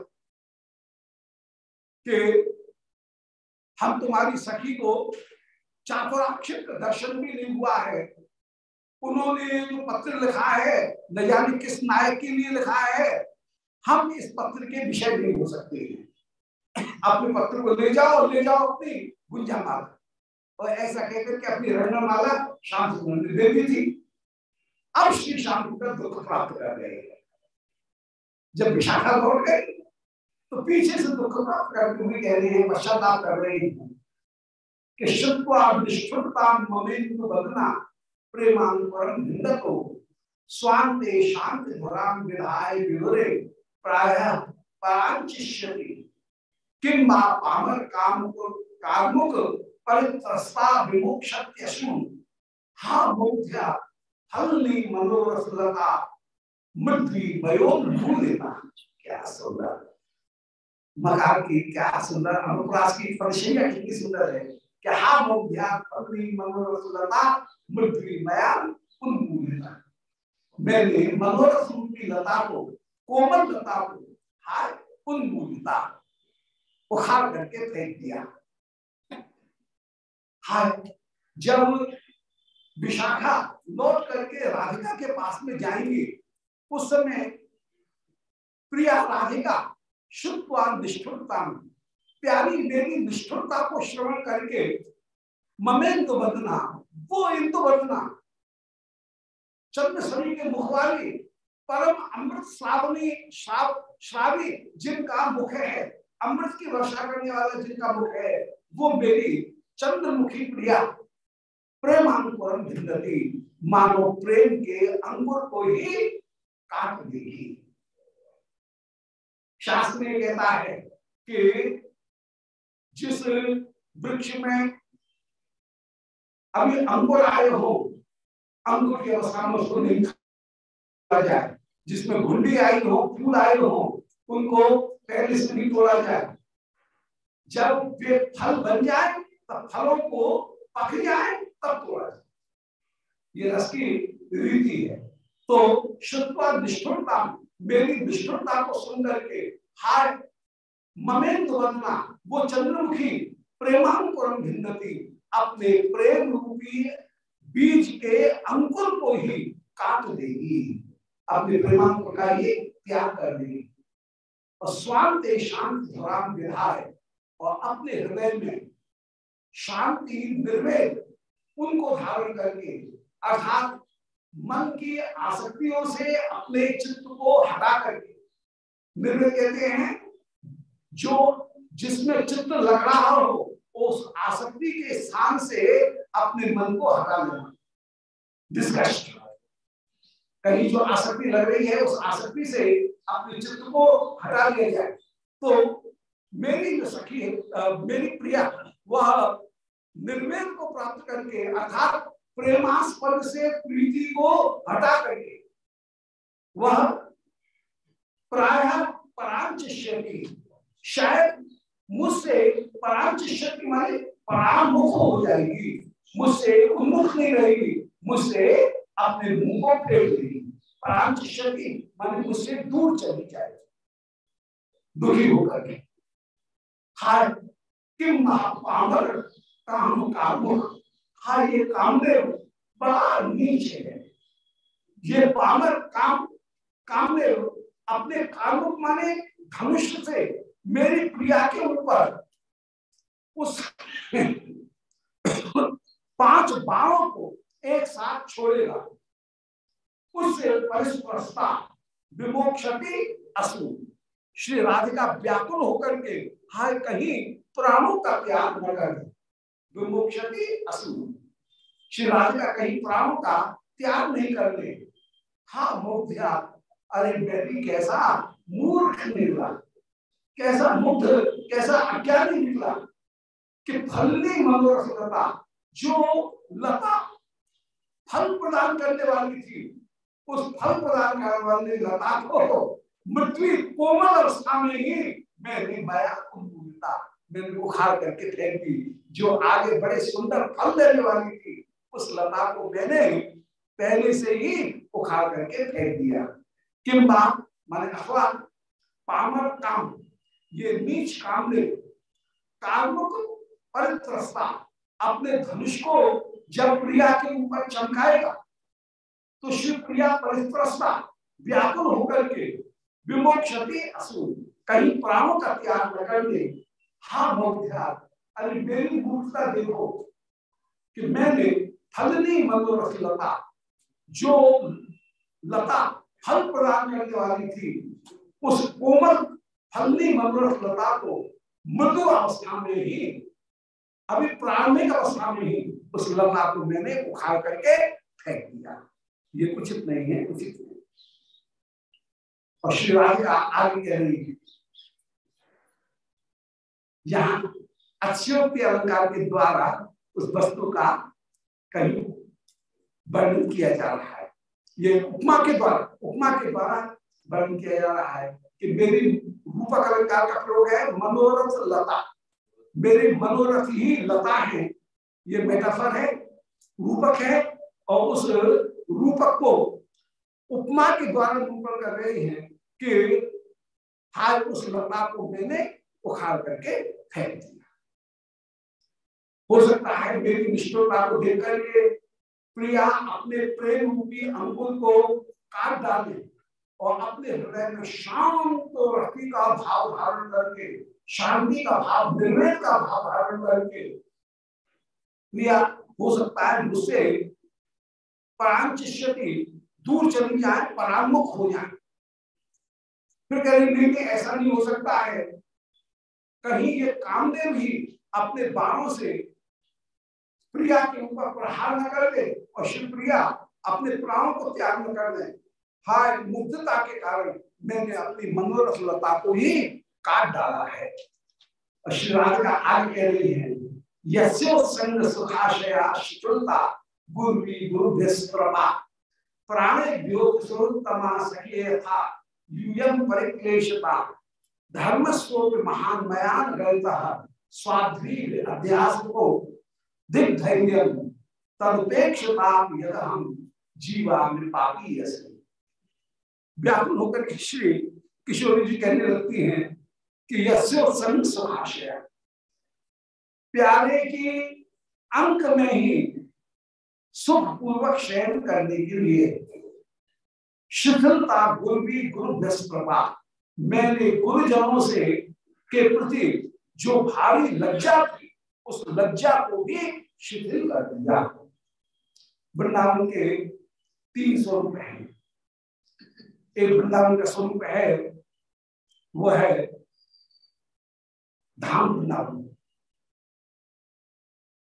B: कि हम तुम्हारी सखी को चातुराक्षिक दर्शन भी नहीं हुआ है। उन्होंने जो पत्र लिखा है, न जाने किस नायक के लिए लिखा है, हम इस पत्र के विषय नहीं हो सकते हैं। अपने पत्र को ले जाओ ले जाओ अपनी गुंजा माला और ऐसा कहकर के अपनी रणमाला शांत दे दी थी। अब श्री शांति दुख प्राप्त कर रहे हैं। जब विशाखा लौट गई तो पीछे से दुख प्राप्त करते हुए कह रहे हैं, पश्चाताप कर रहे हैं। कि बदना प्रेमानुपरम भिंदतो स्वांते शांति धुराम विधाय विवरे, प्राय पामर काम कामुक हा हल्ली मनोरसलता मृथ्वी वयोन भूलेता क्या सुंदर। मकार की क्या सुंदर। अनुप्रास की परिचय कितनी सुंदर है। हा मनोरसलता मृथ्वी मया मैंने मनोरस की लता को, कोमल लता को करके फेंक दिया। हाय, जब विशाखा लौट करके राधिका के पास में जाएँगे। उस समय प्रिया राधिका शुद्धवान निष्ठुरता प्यारी मेरी निष्ठुरता को श्रवण करके, ममेंदु बदना वो इंदु बदना चंद्रश्री के मुख वाली परम अमृत श्रावणी श्राव श्रावी जिनका मुख है, अमृत की वर्षा करने वाला जिनका मुख है, वो मेरी चंद्रमुखी प्रिया। प्रेमानुपुरम भिन्नति मानो प्रेम के अंगुर को ही काट देगी। शास्त्र में कहता है कि जिस वृक्ष में अभी अंकुर आए हो अंकुर की अवस्था में उसको नहीं तोड़ा जाए। जिसमें घुंडी आई हो, फूल आए हो, उनको पहले से नहीं तोड़ा जाए। जब वे फल बन जाए, तब फलों को पक जाए तब तोड़ा जाए ये रस की रीति है। तो शुद्ध निष्ठुरता, मेरी निष्ठुरता को सुन करके हाय, ममेंद्र बनना वो चंद्रमुखी प्रेमांकुरम भिन्नति, अपने प्रेम रूपी बीज के अंकुर को ही काट देगी। अपने प्रेमांकुर का ही त्याग कर देगी। और स्वांत शांत धराम विधाय और अपने हृदय में शांति निर्वेद उनको धारण करके, अर्थात मन की आसक्तियों से अपने चित्त को हटा करके निर्वेद कहते हैं, जो जिसमें चित्त लग रहा हो, उस आसक्ति के स्थान से अपने मन को हटा लेना। डिस्कस्ट कहीं जो आसक्ति लग रही है, उस आसक्ति से अपने चित्त को हटा लिया जाए। तो मेरी जो सखी मेरी प्रिया, वह निर्वेद को प्राप्त करके, अर्थात प्रेमास्पद से प्रीति को हटा करके, वह प्राय परांचिष्यति शायद मुझसे परांचिष्यति माने परामुख हो जाएगी। मुझसे उन्मुख नहीं रहेगी। मुझसे अपने मुँह को फेर देगी। परांचिष्यति माने मुझसे दूर चली जाएगी दुखी होकर के। हाय, किम महापामर काम कामुक हाय ये कामदेव बड़ा नीच है। ये पामर काम कामदेव अपने कामुक माने धनुष से मेरी प्रिया के ऊपर उस पाँच बाणों को एक साथ छोड़ेगा। उससे परिस्पृष्टा विमोक्षति असु श्री राधिका व्याकुल होकर के हाय कहीं प्राणों का त्याग न कर। विमोक्षति असु। श्री राधिका कहीं प्राणों का त्याग नहीं कर ले हा मुग्ध्या अरे भी कैसा मूर्ख निकला। कैसा मुग्ध, कैसा अज्ञानी निकला। कि फलनी मनोरथ लता, जो लता फल प्रदान करने वाली थी, उस फल प्रदान करने वाली लता को मृत्यु कोमल अवस्था में ही मैंने माया उन्मूलता मैंने उखाड़ करके फेंक दी। जो आगे बड़े सुंदर फल देने वाली थी, उस लता को मैंने पहले से ही उखाड़ करके फेंक दिया। किम्बा माने अथवा पामर काम, ये नीच काम ने कामुक परित्रस्ता, अपने धनुष को जब प्रिया के ऊपर चमकाएगा तो शिव प्रिया परित्रस्ता, व्याकुल होकर के विमोक्षति असुर, कहीं प्राणों का त्याग न कर दे हा ध्यान अरे मेरी मूर्खता देखो कि मैंने फलनी मनोरथ लता। जो लता फल प्रदान करने वाली थी, उस कोमल फलनी मनोरथ लता को मृदु अवस्था में ही, अभी प्रारंभिक अवस्था में ही उस लता को मैंने उखाड़ करके फेंक दिया। ये उचित नहीं है उचित नहीं और श्री राधिका आगे कह रही है, यहाँ अक्षयोक्ति अलंकार के द्वारा उस वस्तु का कहीं वर्णन किया जा रहा है। ये उपमा के द्वारा, उपमा के द्वारा वर्णन किया जा रहा है कि मेरी रूपक अलंकार का प्रयोग है मनोरथ लता। मेरी मनोरथ ही लता है, ये मेटाफर है, रूपक है और उस रूपक को उपमा के द्वारा निरूपण कर रहे हैं कि हाल उस लता को मैंने उखाड़ करके फेंक दिया। हो सकता है मेरी निष्ठुरता को देख करके प्रिया अपने प्रेम रूपी अंकुर को काट डाले और अपने हृदय में शांत रक्ति का भाव धारण करके, शांति का भाव निर्णय का भाव धारण करके प्रिया, हो सकता है मुझसे परांचिष्यति, दूर चली जाए, परामुख हो जाए। फिर कहीं नहीं ऐसा नहीं हो सकता है। कहीं ये कामदेव ही अपने बाणों से प्रिया के ऊपर प्रहार न कर दे और शिव प्रिया अपने प्राणों को त्याग न कर दे। हाय, मुग्धता के कारण मैंने अपनी मनोरथ लता को ही काट डाला है। और कह रही है सुखाशया प्राणे धर्म महान मयान गलता स्वाध्वी अध्यास को दिग्धैर्य तदुपेक्षता यद हम जीवा पापी व्याकुल होकर श्री किशोरी जी कहने लगती हैं कि यस्यो संग प्यारे की अंक में ही सुख पूर्वक शयन करने के लिए शिथिलता गुरु गुरु प्रभा मैंने गुरुजनों से के प्रति जो भारी लज्जा उस लज्जा को भी शिथिल कर दिया। वृंदावन के तीन स्वरूप है। एक वृंदावन का स्वरूप है, वो है धाम वृंदावन।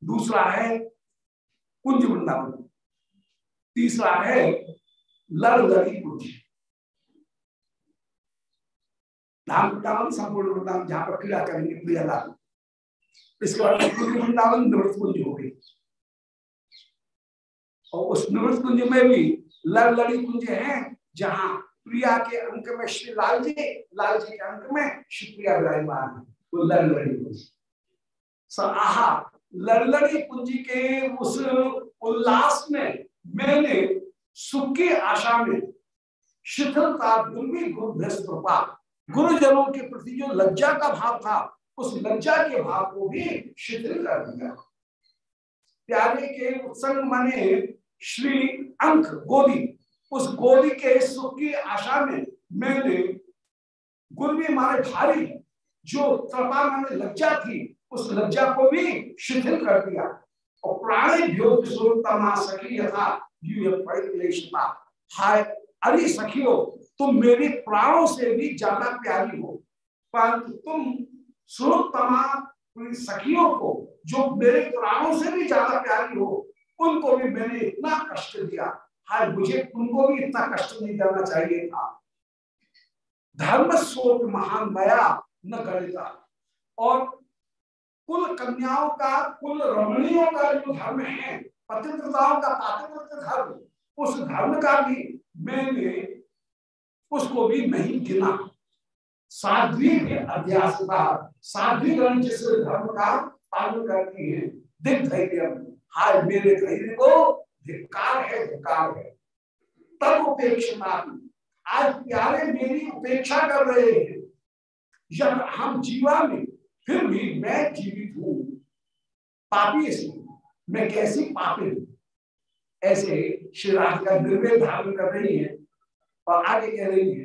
B: दूसरा है कुंज वृंदावन। तीसरा है लड़ लड़ी कुंज। धाम वृंदावन, संपूर्ण वृंदावन जहाँ पर क्रिया करेंगे प्रियलाल इसके बाद वृंदावन निवृत्त कुंज हो गई। और उस निवृत्त कुंज में भी लड़ लड़ी कुंज है, जहाँ प्रिया के अंक में श्री लाल जी लाल जी के अंक में श्री प्रिया विराजमान है, वो लड़ लड़ी कुंज आहा लड़लड़ी कुंज के उस उल्लास में मैंने सुख की आशा में शिथिलता गुरुजनों के प्रति जो लज्जा का भाव था उस लज्जा के भाव को भी शिथिल कर दिया। प्यारे के उत्संग माने श्री अंक गोदी उस गोदी के सुख की आशा में मैंने गुरु मारे भारी, जो त्रपा माने लज्जा थी, उस लज्जा को भी शिथिल कर दिया। और प्राणी सखी यथा हाय, अरे सखियो, तुम मेरी प्राणों से भी ज़्यादा प्यारी हो, परंतु तुम सुरोत्तमा सखियों को, जो मेरे प्राणों से भी ज़्यादा प्यारी हो, उनको भी मैंने इतना कष्ट दिया। हाय, मुझे उनको भी इतना कष्ट नहीं देना चाहिए था। धर्म स्रोत महान मया न गणिता और कुल कन्याओं का, कुल रमणियों का जो धर्म है, पतिव्रताओं का पातिव्रत धर्म, उस धर्म का भी मैंने, उसको भी नहीं गिना। साध्वी के अध्यास का साध्वी गण जिस धर्म का पालन करती है दिख धैर्य हाय मेरे धैर्य को धिकार है धिकार है। तब उपेक्षा आज प्यारे मेरी उपेक्षा कर रहे हैं। जब हम जीवा में, फिर भी मैं जीवित हूँ। पापी से मैं कैसी पापी हूँ? ऐसे शिवराज का निर्णय धारण कर रही है और आगे कह रही है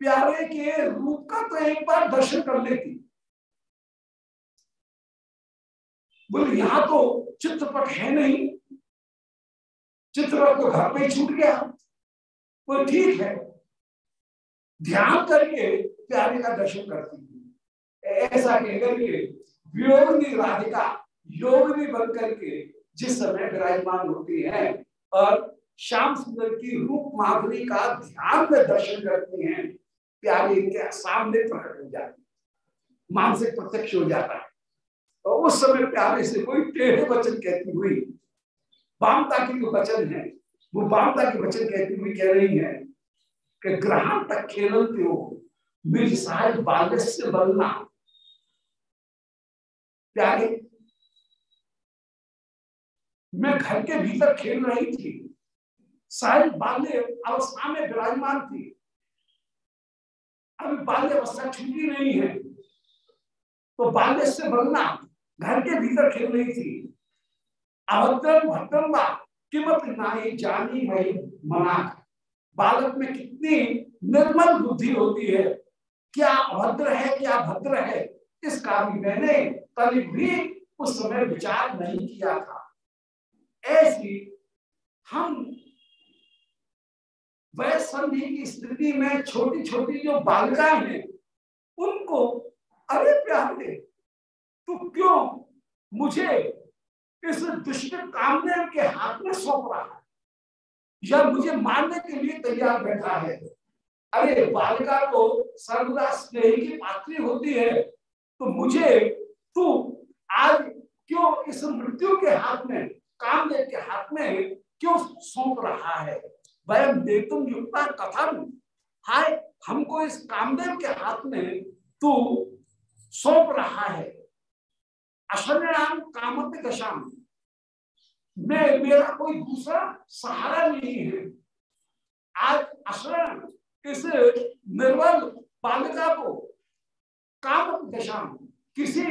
B: प्यारे के रूप का तो एक बार दर्शन कर लेती। बोले, यहाँ तो चित्रपट है नहीं। चित्रपट तो घर पे छूट गया। वो ठीक है। ध्यान करके प्यारे का दर्शन करती है। ऐसा कहकर के वियोगनी राधिका, योगनी बन करके जिस समय विराजमान होती है और श्याम सुंदर की रूप माधुरी का ध्यान में दर्शन करती हैं प्यारे के सामने प्रकट हो जाती मानसिक प्रत्यक्ष हो जाता है। तो उस समय प्यारे से कोई टेढ़े वचन कहती हुई वामता की जो वचन है, वो वामता की वचन कहती हुई कह रही है कि ग्रहण तक खेलते हो मेरी साज बाल्य से बनना प्यारे, मैं घर के भीतर खेल रही थी सारी बाल्य अवस्था में विराजमान थी। अभी बाल्य अवस्था छूटी नहीं है। तो बाल्य से बनना घर के भीतर खेल रही थी। अभद्रम, भद्रम किमत नाई जानी मई मना। बालक में कितनी निर्मल बुद्धि होती है। क्या अभद्र है, क्या भद्र है? इसका भी मैंने कभी भी उस समय विचार नहीं किया था। ऐसी हम वह संधि की स्थिति में छोटी छोटी जो बालिकाएँ हैं, उनको अरे प्यारे तू क्यों मुझे इस दुष्ट कामने के हाथ में सौंप रहा है? या मुझे मारने के लिए तैयार बैठा है? अरे बालिका को सर्वदा स्नेह की पात्री होती है तो मुझे तू आज क्यों इस मृत्यु के हाथ में कामदेव के हाथ में क्यों सौंप रहा है? वयम देतुम युक्ता कथम। हाय, हमको इस कामदेव के हाथ में तू सौंप रहा है। अशरणाम कामत दशाम। मैं, मेरा कोई दूसरा सहारा नहीं है। आज अशरण इस निर्बल बालिका को काम दशा किसी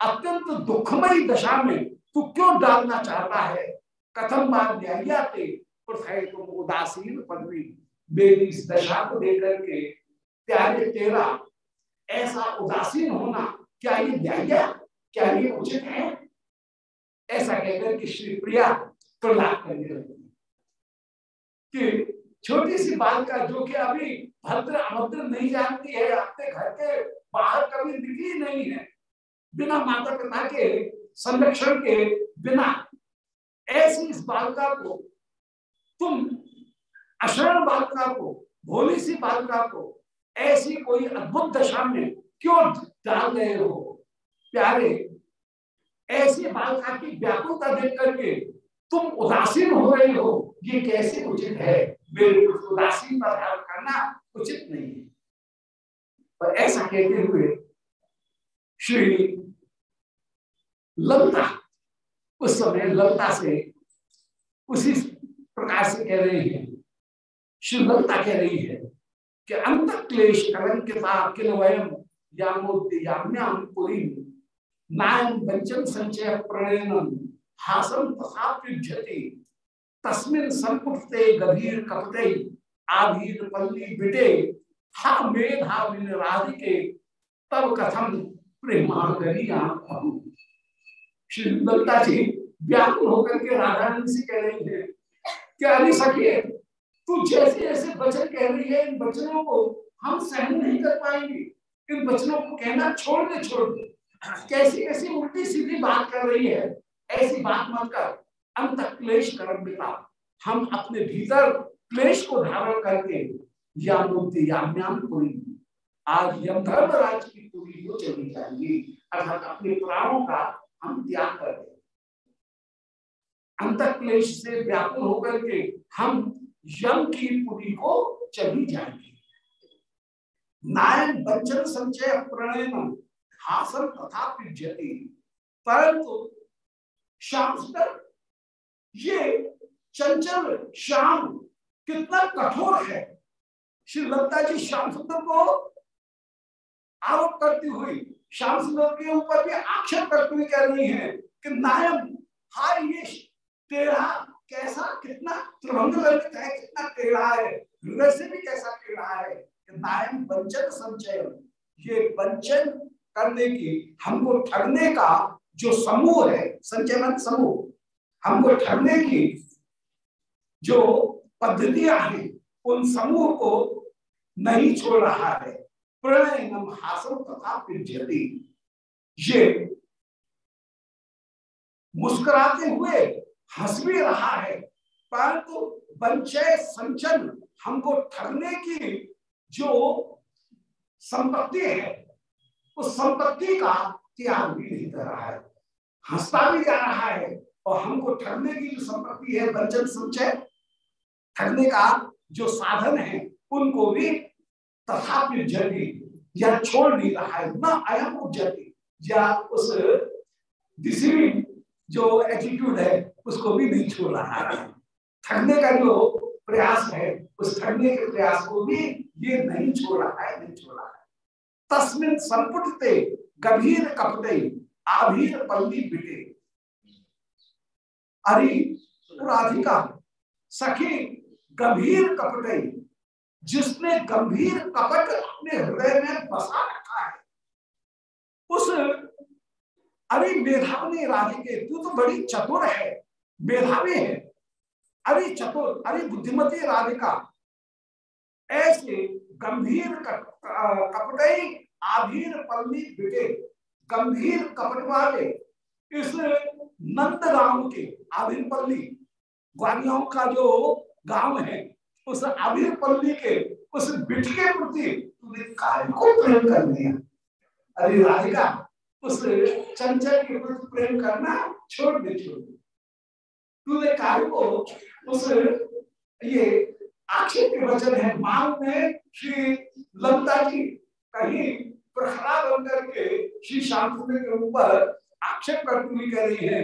B: अत्यंत दुखमयी दशा में तू क्यों डालना चाहता है? कथम बात न्यायाते तुम उदासीन पदवी मेरी दशा को लेकर के प्यारे तेरा ऐसा उदासीन होना क्या ये न्याय क्या ये उचित है? ऐसा कहकर कि श्री प्रिया प्रहलाद करने लगी कि छोटी सी बात का जो कि अभी भद्र अभद्र नहीं जानती है, अपने घर के बाहर कभी निकली नहीं है। बिना माता पिता के, संरक्षण के, बिना ऐसी इस बालिका को तुम अशरण बालिका को, भोली सी बालिका को, ऐसी कोई अद्भुत दशा में क्यों डाल रहे हो? प्यारे, ऐसी बालिका की व्याकुलता देख करके तुम उदासीन हो रहे हो, ये कैसे उचित है? मेरे उदासीन का ध्यान करना उचित नहीं है। पर ऐसा कहते हुए श्री ललता, उस समय ललता से उसी प्रकार से कह रही है श्री ललता कह रही है कि अंत क्लेश संचय हासम तथा तस्मिन गभीर आधीर पल्ली बिटे। हा तब कथम श्री ललिता जी व्याकुल होकर के राधा से कह रही है क्या अरे सखिए तू जैसे जैसे वचन कह रही है, इन वचनों को हम सहन नहीं कर पाएँगे। इन वचनों को कहना छोड़ दे छोड़ दे कैसी कैसी उल्टी सीधी बात कर रही है, ऐसी बात मत कर। अंत क्लेश कर बिता हम अपने भीतर क्लेश को धारण करके या मुक्ति याम्याम कोई आज यमधर्मराज की पूरी हो चली जाएँगी। अर्थात अपने प्राणों का हम त्याग कर दें अंत क्लेश से व्याकुल होकर के हम यम की पुरी को चली जाएँगे। नायन बंचन संचय प्रणयन, हासन तथा पिजती। परंतु श्याम सुंदर ये चंचल श्याम कितना कठोर है। श्री लता जी श्याम सुंदर को आरोप करती हुई, श्याम सुंदर के ऊपर भी आक्षेप करते हुए कह रही है कि नायम हाय ये टेढ़ा, कैसा, कितना त्रिभंग है, कितना टेढ़ा है, हृदय से भी कैसा टेढ़ा है नायम वंचन संचय ये वंचन करने की, हमको ठगने का जो समूह है संचय मन समूह, हमको ठगने की जो पद्धतियाँ हैं, उन समूह को नहीं छोड़ रहा है। प्रणय नम हासम तथा ये मुस्कुराते हुए हंस भी रहा है। परंतु वंचय संचन हमको ठगने की जो संपत्ति है, उस संपत्ति का त्याग भी नहीं कर रहा है। हंसता भी जा रहा है और हमको ठगने की जो संपत्ति है वंचन संचय, ठगने का जो साधन है, उनको भी तथापि जल्दी या छोड़ नहीं रहा है। न अयम उज्जति या उस डिसीविंग जो एटीट्यूड है, उसको भी नहीं छोड़ रहा है। ठगने का जो प्रयास है, उस ठगने के प्रयास को भी ये नहीं छोड़ रहा है, नहीं छोड़ रहा है। तस्मिन संपुटते, गंभीर कपटे, आभीर पल्ली बिटे। अरे, राधिका, सखी, गंभीर कपटे, जिसने गंभीर कपट अपने हृदय में बसा रखा है, उस अरे मेधावी राधिके तू तो बड़ी चतुर है, मेधावी है। अरे चतुर, अरे बुद्धिमती राधिका ऐसे गंभीर कपटई आभीर पल्ली बिटे, गंभीर कपट वाले इस नंद राम के आभीर पल्ली। ग्वालियों का जो गाँव है, उस आभीर पल्ली के, उस बिट के प्रति तुमने कार्य को प्रेम कर लिया अरे राधिका उस चंचल के प्रति प्रेम करना छोड़ दे छोड़ दे तूने कार्य को उस ये आक्षेप के वचन है, मांग में श्री लता जी कहीं प्रहलाद बनकर के श्री श्याम के ऊपर आक्षेप करती हुई कह रही है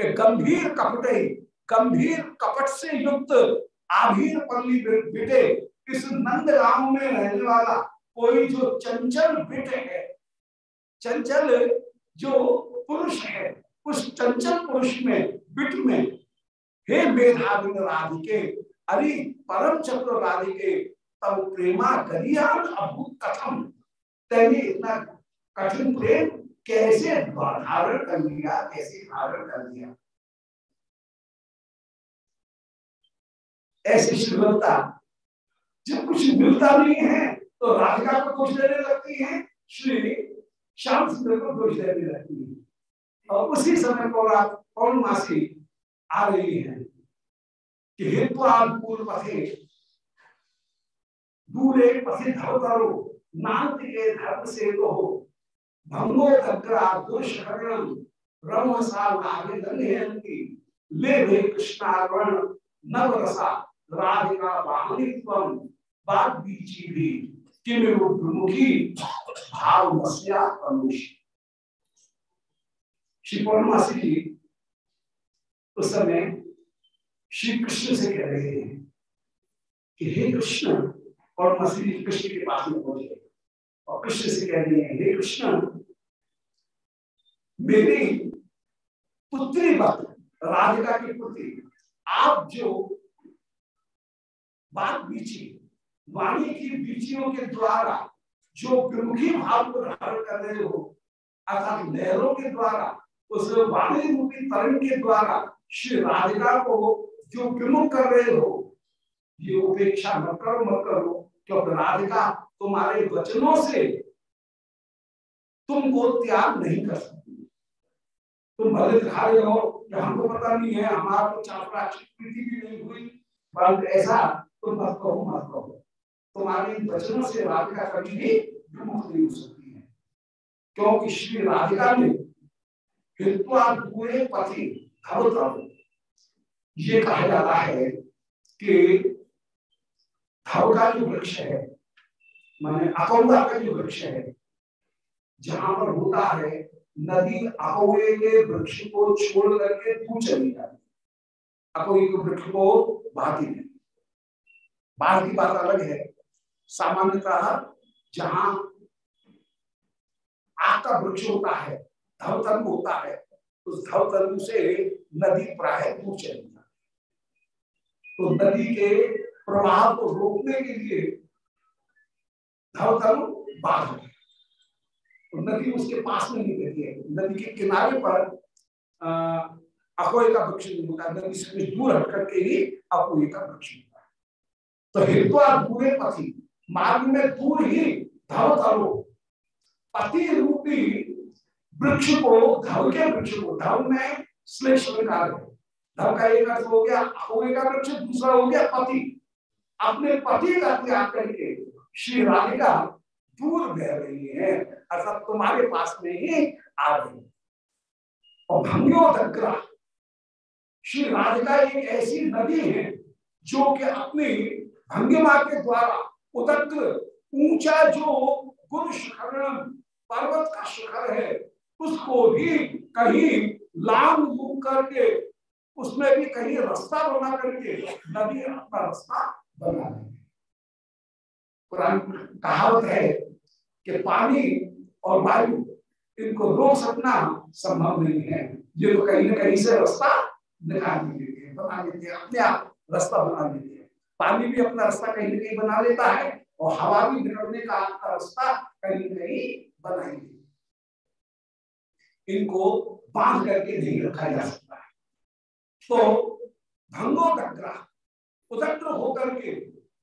B: कि गंभीर कपटे, गंभीर कपट से युक्त आभीर पल्ली बेटे, इस नंद गाँव में रहने वाला कोई जो चंचल बिट है चंचल जो पुरुष है, उस चंचल पुरुष में, बिट में, हे मेधाविन राधिके, अरे परम चक्र राधिके, तब प्रेमा गरियान अभूत कथम। तेने इतना कठिन प्रेम कैसे धारण कर लिया, कैसे धारण कर लिया? ऐसी श्रीमलता जब कुछ मिलता नहीं है तो राधिका को कुछ देने लगती है, श्री श्याम सुंदर को दोष देने लगती है। और उसी समय पौर्णमासी आ रही है? कि हेतु पथे। दूरे पथे धवतरो नांत के धर्म से तो हो भंगो दंगे ले भे रसा राधिका वाहनित्वम बात बीची भी। किमेव प्रमुखी भाव श्री पौर्णमासी जी उस समय श्री कृष्ण से कह रहे हैं कि हे कृष्ण और मसीह कृष्ण के पास में पहुँचे। और कृष्ण से कह रहे हैं, हे कृष्ण, मेरी पुत्री वक्त राधिका की पुत्री, आप जो बात बीची वाणी की बीचियों के द्वारा जो विमुखी भाव को धारण कर रहे हो, अर्थात लहरों के द्वारा, उस वाणी रूपी तरंग के द्वारा श्री राधिका को जो विमुख कर रहे हो, ये उपेक्षा मत करो मत करो, क्योंकि राधिका तुम्हारे वचनों से तुमको त्याग नहीं कर सकती। तुम भले दिखा रहे हो कि हमको पता नहीं है, हमारा तो चापरा प्रीति भी नहीं हुई ऐसा तुम मत कहो मत कहो। तुम्हारे वचनों से राधिका कभी भी विमुख नहीं हो सकती है। क्योंकि श्री राधिका ने हित्वा पूरे पति ये कहा जाता है कि का जो वृक्ष है, माने अकौदा का जो वृक्ष है, जहाँ पर होता है, नदी अकौए के वृक्ष को छोड़ करके तू चली जाती अकौए के वृक्ष को बहाती नहीं। बाहर की बात अलग है। सामान्यतः जहाँ आग का वृक्ष होता है धवतल्व होता है, उस धवतल्व से नदी प्राय दूर चली जाती तो नदी के प्रवाह को रोकने के लिए धवतल्व बाध है तो नदी उसके पास में नहीं रहती है। नदी के किनारे पर अकोए का वृक्ष नहीं होता। नदी से कुछ दूर हट करके ही अकोए का वृक्ष होता है। तो हित्वा पति मार्ग में दूर ही धव धरो पति रूपी वृक्ष को, धव के वृक्ष को, धव में श्लेष निकाल धव का एक अर्थ हो गया अकोए का वृक्ष, दूसरा हो गया पति। अपने पति का त्याग करके श्री राधिका दूर बह रही है, अर्थात तुम्हारे पास में ही आ रही और भंग्यो दग्रा श्री राधिका एक ऐसी नदी है जो कि अपनी भंगिमा के द्वारा उदग्र, ऊँचा जो गुरु शिखर पर्वत का शिखर है, उसको भी कहीं लाम घूम करके, उसमें भी कहीं रास्ता बना करके, नदी अपना रास्ता बना पुरानी कहावत है कि पानी और वायु, इनको रोक सकना संभव नहीं है। ये तो कहीं ना कहीं से रास्ता निकाल हैं बना हैं अपने आप रास्ता बना हैं पानी भी अपना रास्ता कहीं ना कहीं बना लेता है और हवा भी बिगड़ने का आपका रास्ता कहीं ना कहीं बनाएँगे। इनको बाँध करके नहीं रखा जा सकता है। तो भंगो दग्रा उदग्र होकर के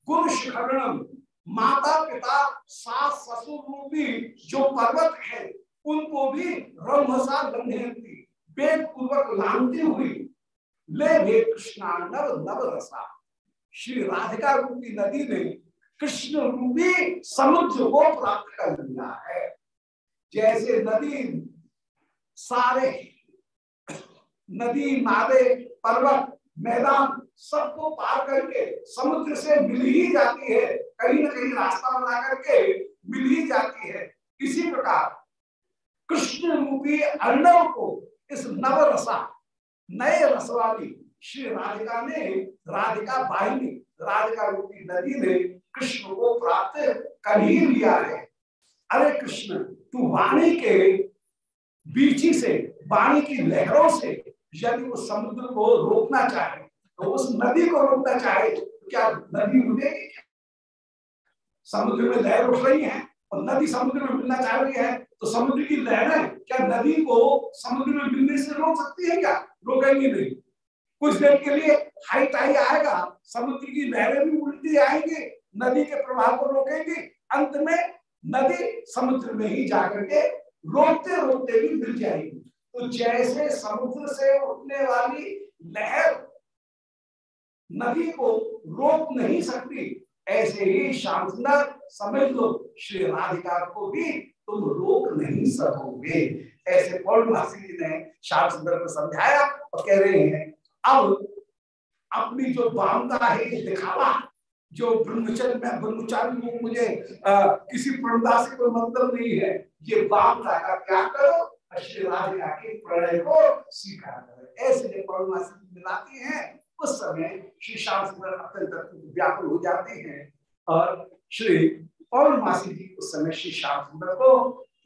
B: गुण शिखरणम, माता पिता, सास ससुर रूपी जो पर्वत है, उनको भी रमसा गंधेती वेद पूर्वक हुई, ले वे कृष्णा नव नव रसा श्री राधिका रूपी नदी ने कृष्ण रूपी समुद्र को प्राप्त कर लिया है। जैसे नदी, सारे नदी नादे पर्वत, मैदान सबको पार करके समुद्र से मिल ही जाती है। कहीं ना कहीं रास्ता बना करके मिल ही जाती है। इसी प्रकार कृष्ण रूपी अर्णव को इस नव रसा नए रस वाली श्री राधिका ने, राधिका बाहिनी राधिका रूपी नदी ने कृष्ण को प्राप्त कर ही लिया है। अरे कृष्ण, तू वाणी के बीची से, वाणी की लहरों से यदि वो समुद्र को रोकना चाहे तो उस नदी को रोकना चाहे तो क्या नदी रुकेगी समुद्र में लहर उठ रही है और नदी समुद्र में मिलना चाह रही है तो समुद्र की लहरें क्या नदी को समुद्र में मिलने से रोक सकती है क्या? रोकेंगे नहीं। कुछ देर के लिए हाई टाई आएगा, समुद्र की लहरें भी उल्टी आएँगी, नदी के प्रभाव को रोकेंगे, अंत में नदी समुद्र में ही जाकर के रोकते रोकते भी मिल जाएगी। तो जैसे समुद्र से उठने वाली लहर नदी को रोक नहीं सकती, ऐसे ही श्याम सुंदर समझ लो, श्री राधिका को भी तुम रोक नहीं सकोगे। ऐसे पौर्णमासी जी ने श्याम सुंदर को समझाया और कह रहे हैं अब अपनी जो बामता है ये दिखावा जो ब्रह्मचर्य में ब्रह्मचारी को मुझे आ, किसी प्रणदा से मतलब नहीं है ये बामता का क्या करो प्रणय को स्वीकार करो। ऐसे जो पौर्णमासी मिलाती हैं उस समय श्री श्याम सुंदर अत्यंत व्याकुल हो जाते हैं और श्री पौर्णमासी जी उस समय श्री श्याम सुंदर को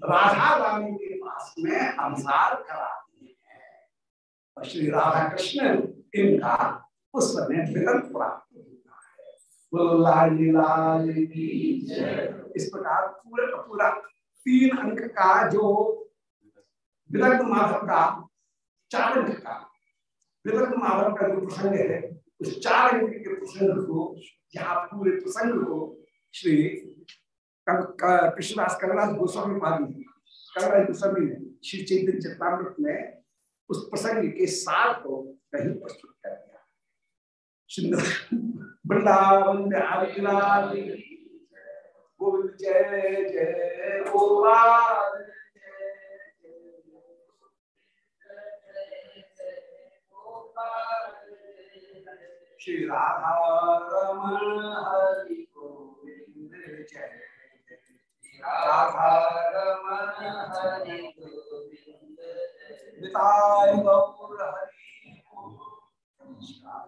B: राधा रानी के पास में अनुसार कराते हैं और श्री राधा कृष्ण इनका उस समय मिलन प्राप्त होता है इस प्रकार पूरे का पूरा तीन अंक का जो विदग्ध माधव का चार अंक का विदग्ध माधव का जो प्रसंग है, उस चार अंक के प्रसंग को, यहाँ पूरे प्रसंग को श्री कृष्णदास कविराज गोस्वामी पादी कविराज गोस्वामी ने श्री चैतन्य चेतामृत में उस प्रसंग के सार को कहीं प्रस्तुत कर दिया। वृंदावन गोविंद जय जय श्री राधा रमन हरि गोविंद जय। राधा रमन हरि गोविंद। निताय गौर हरि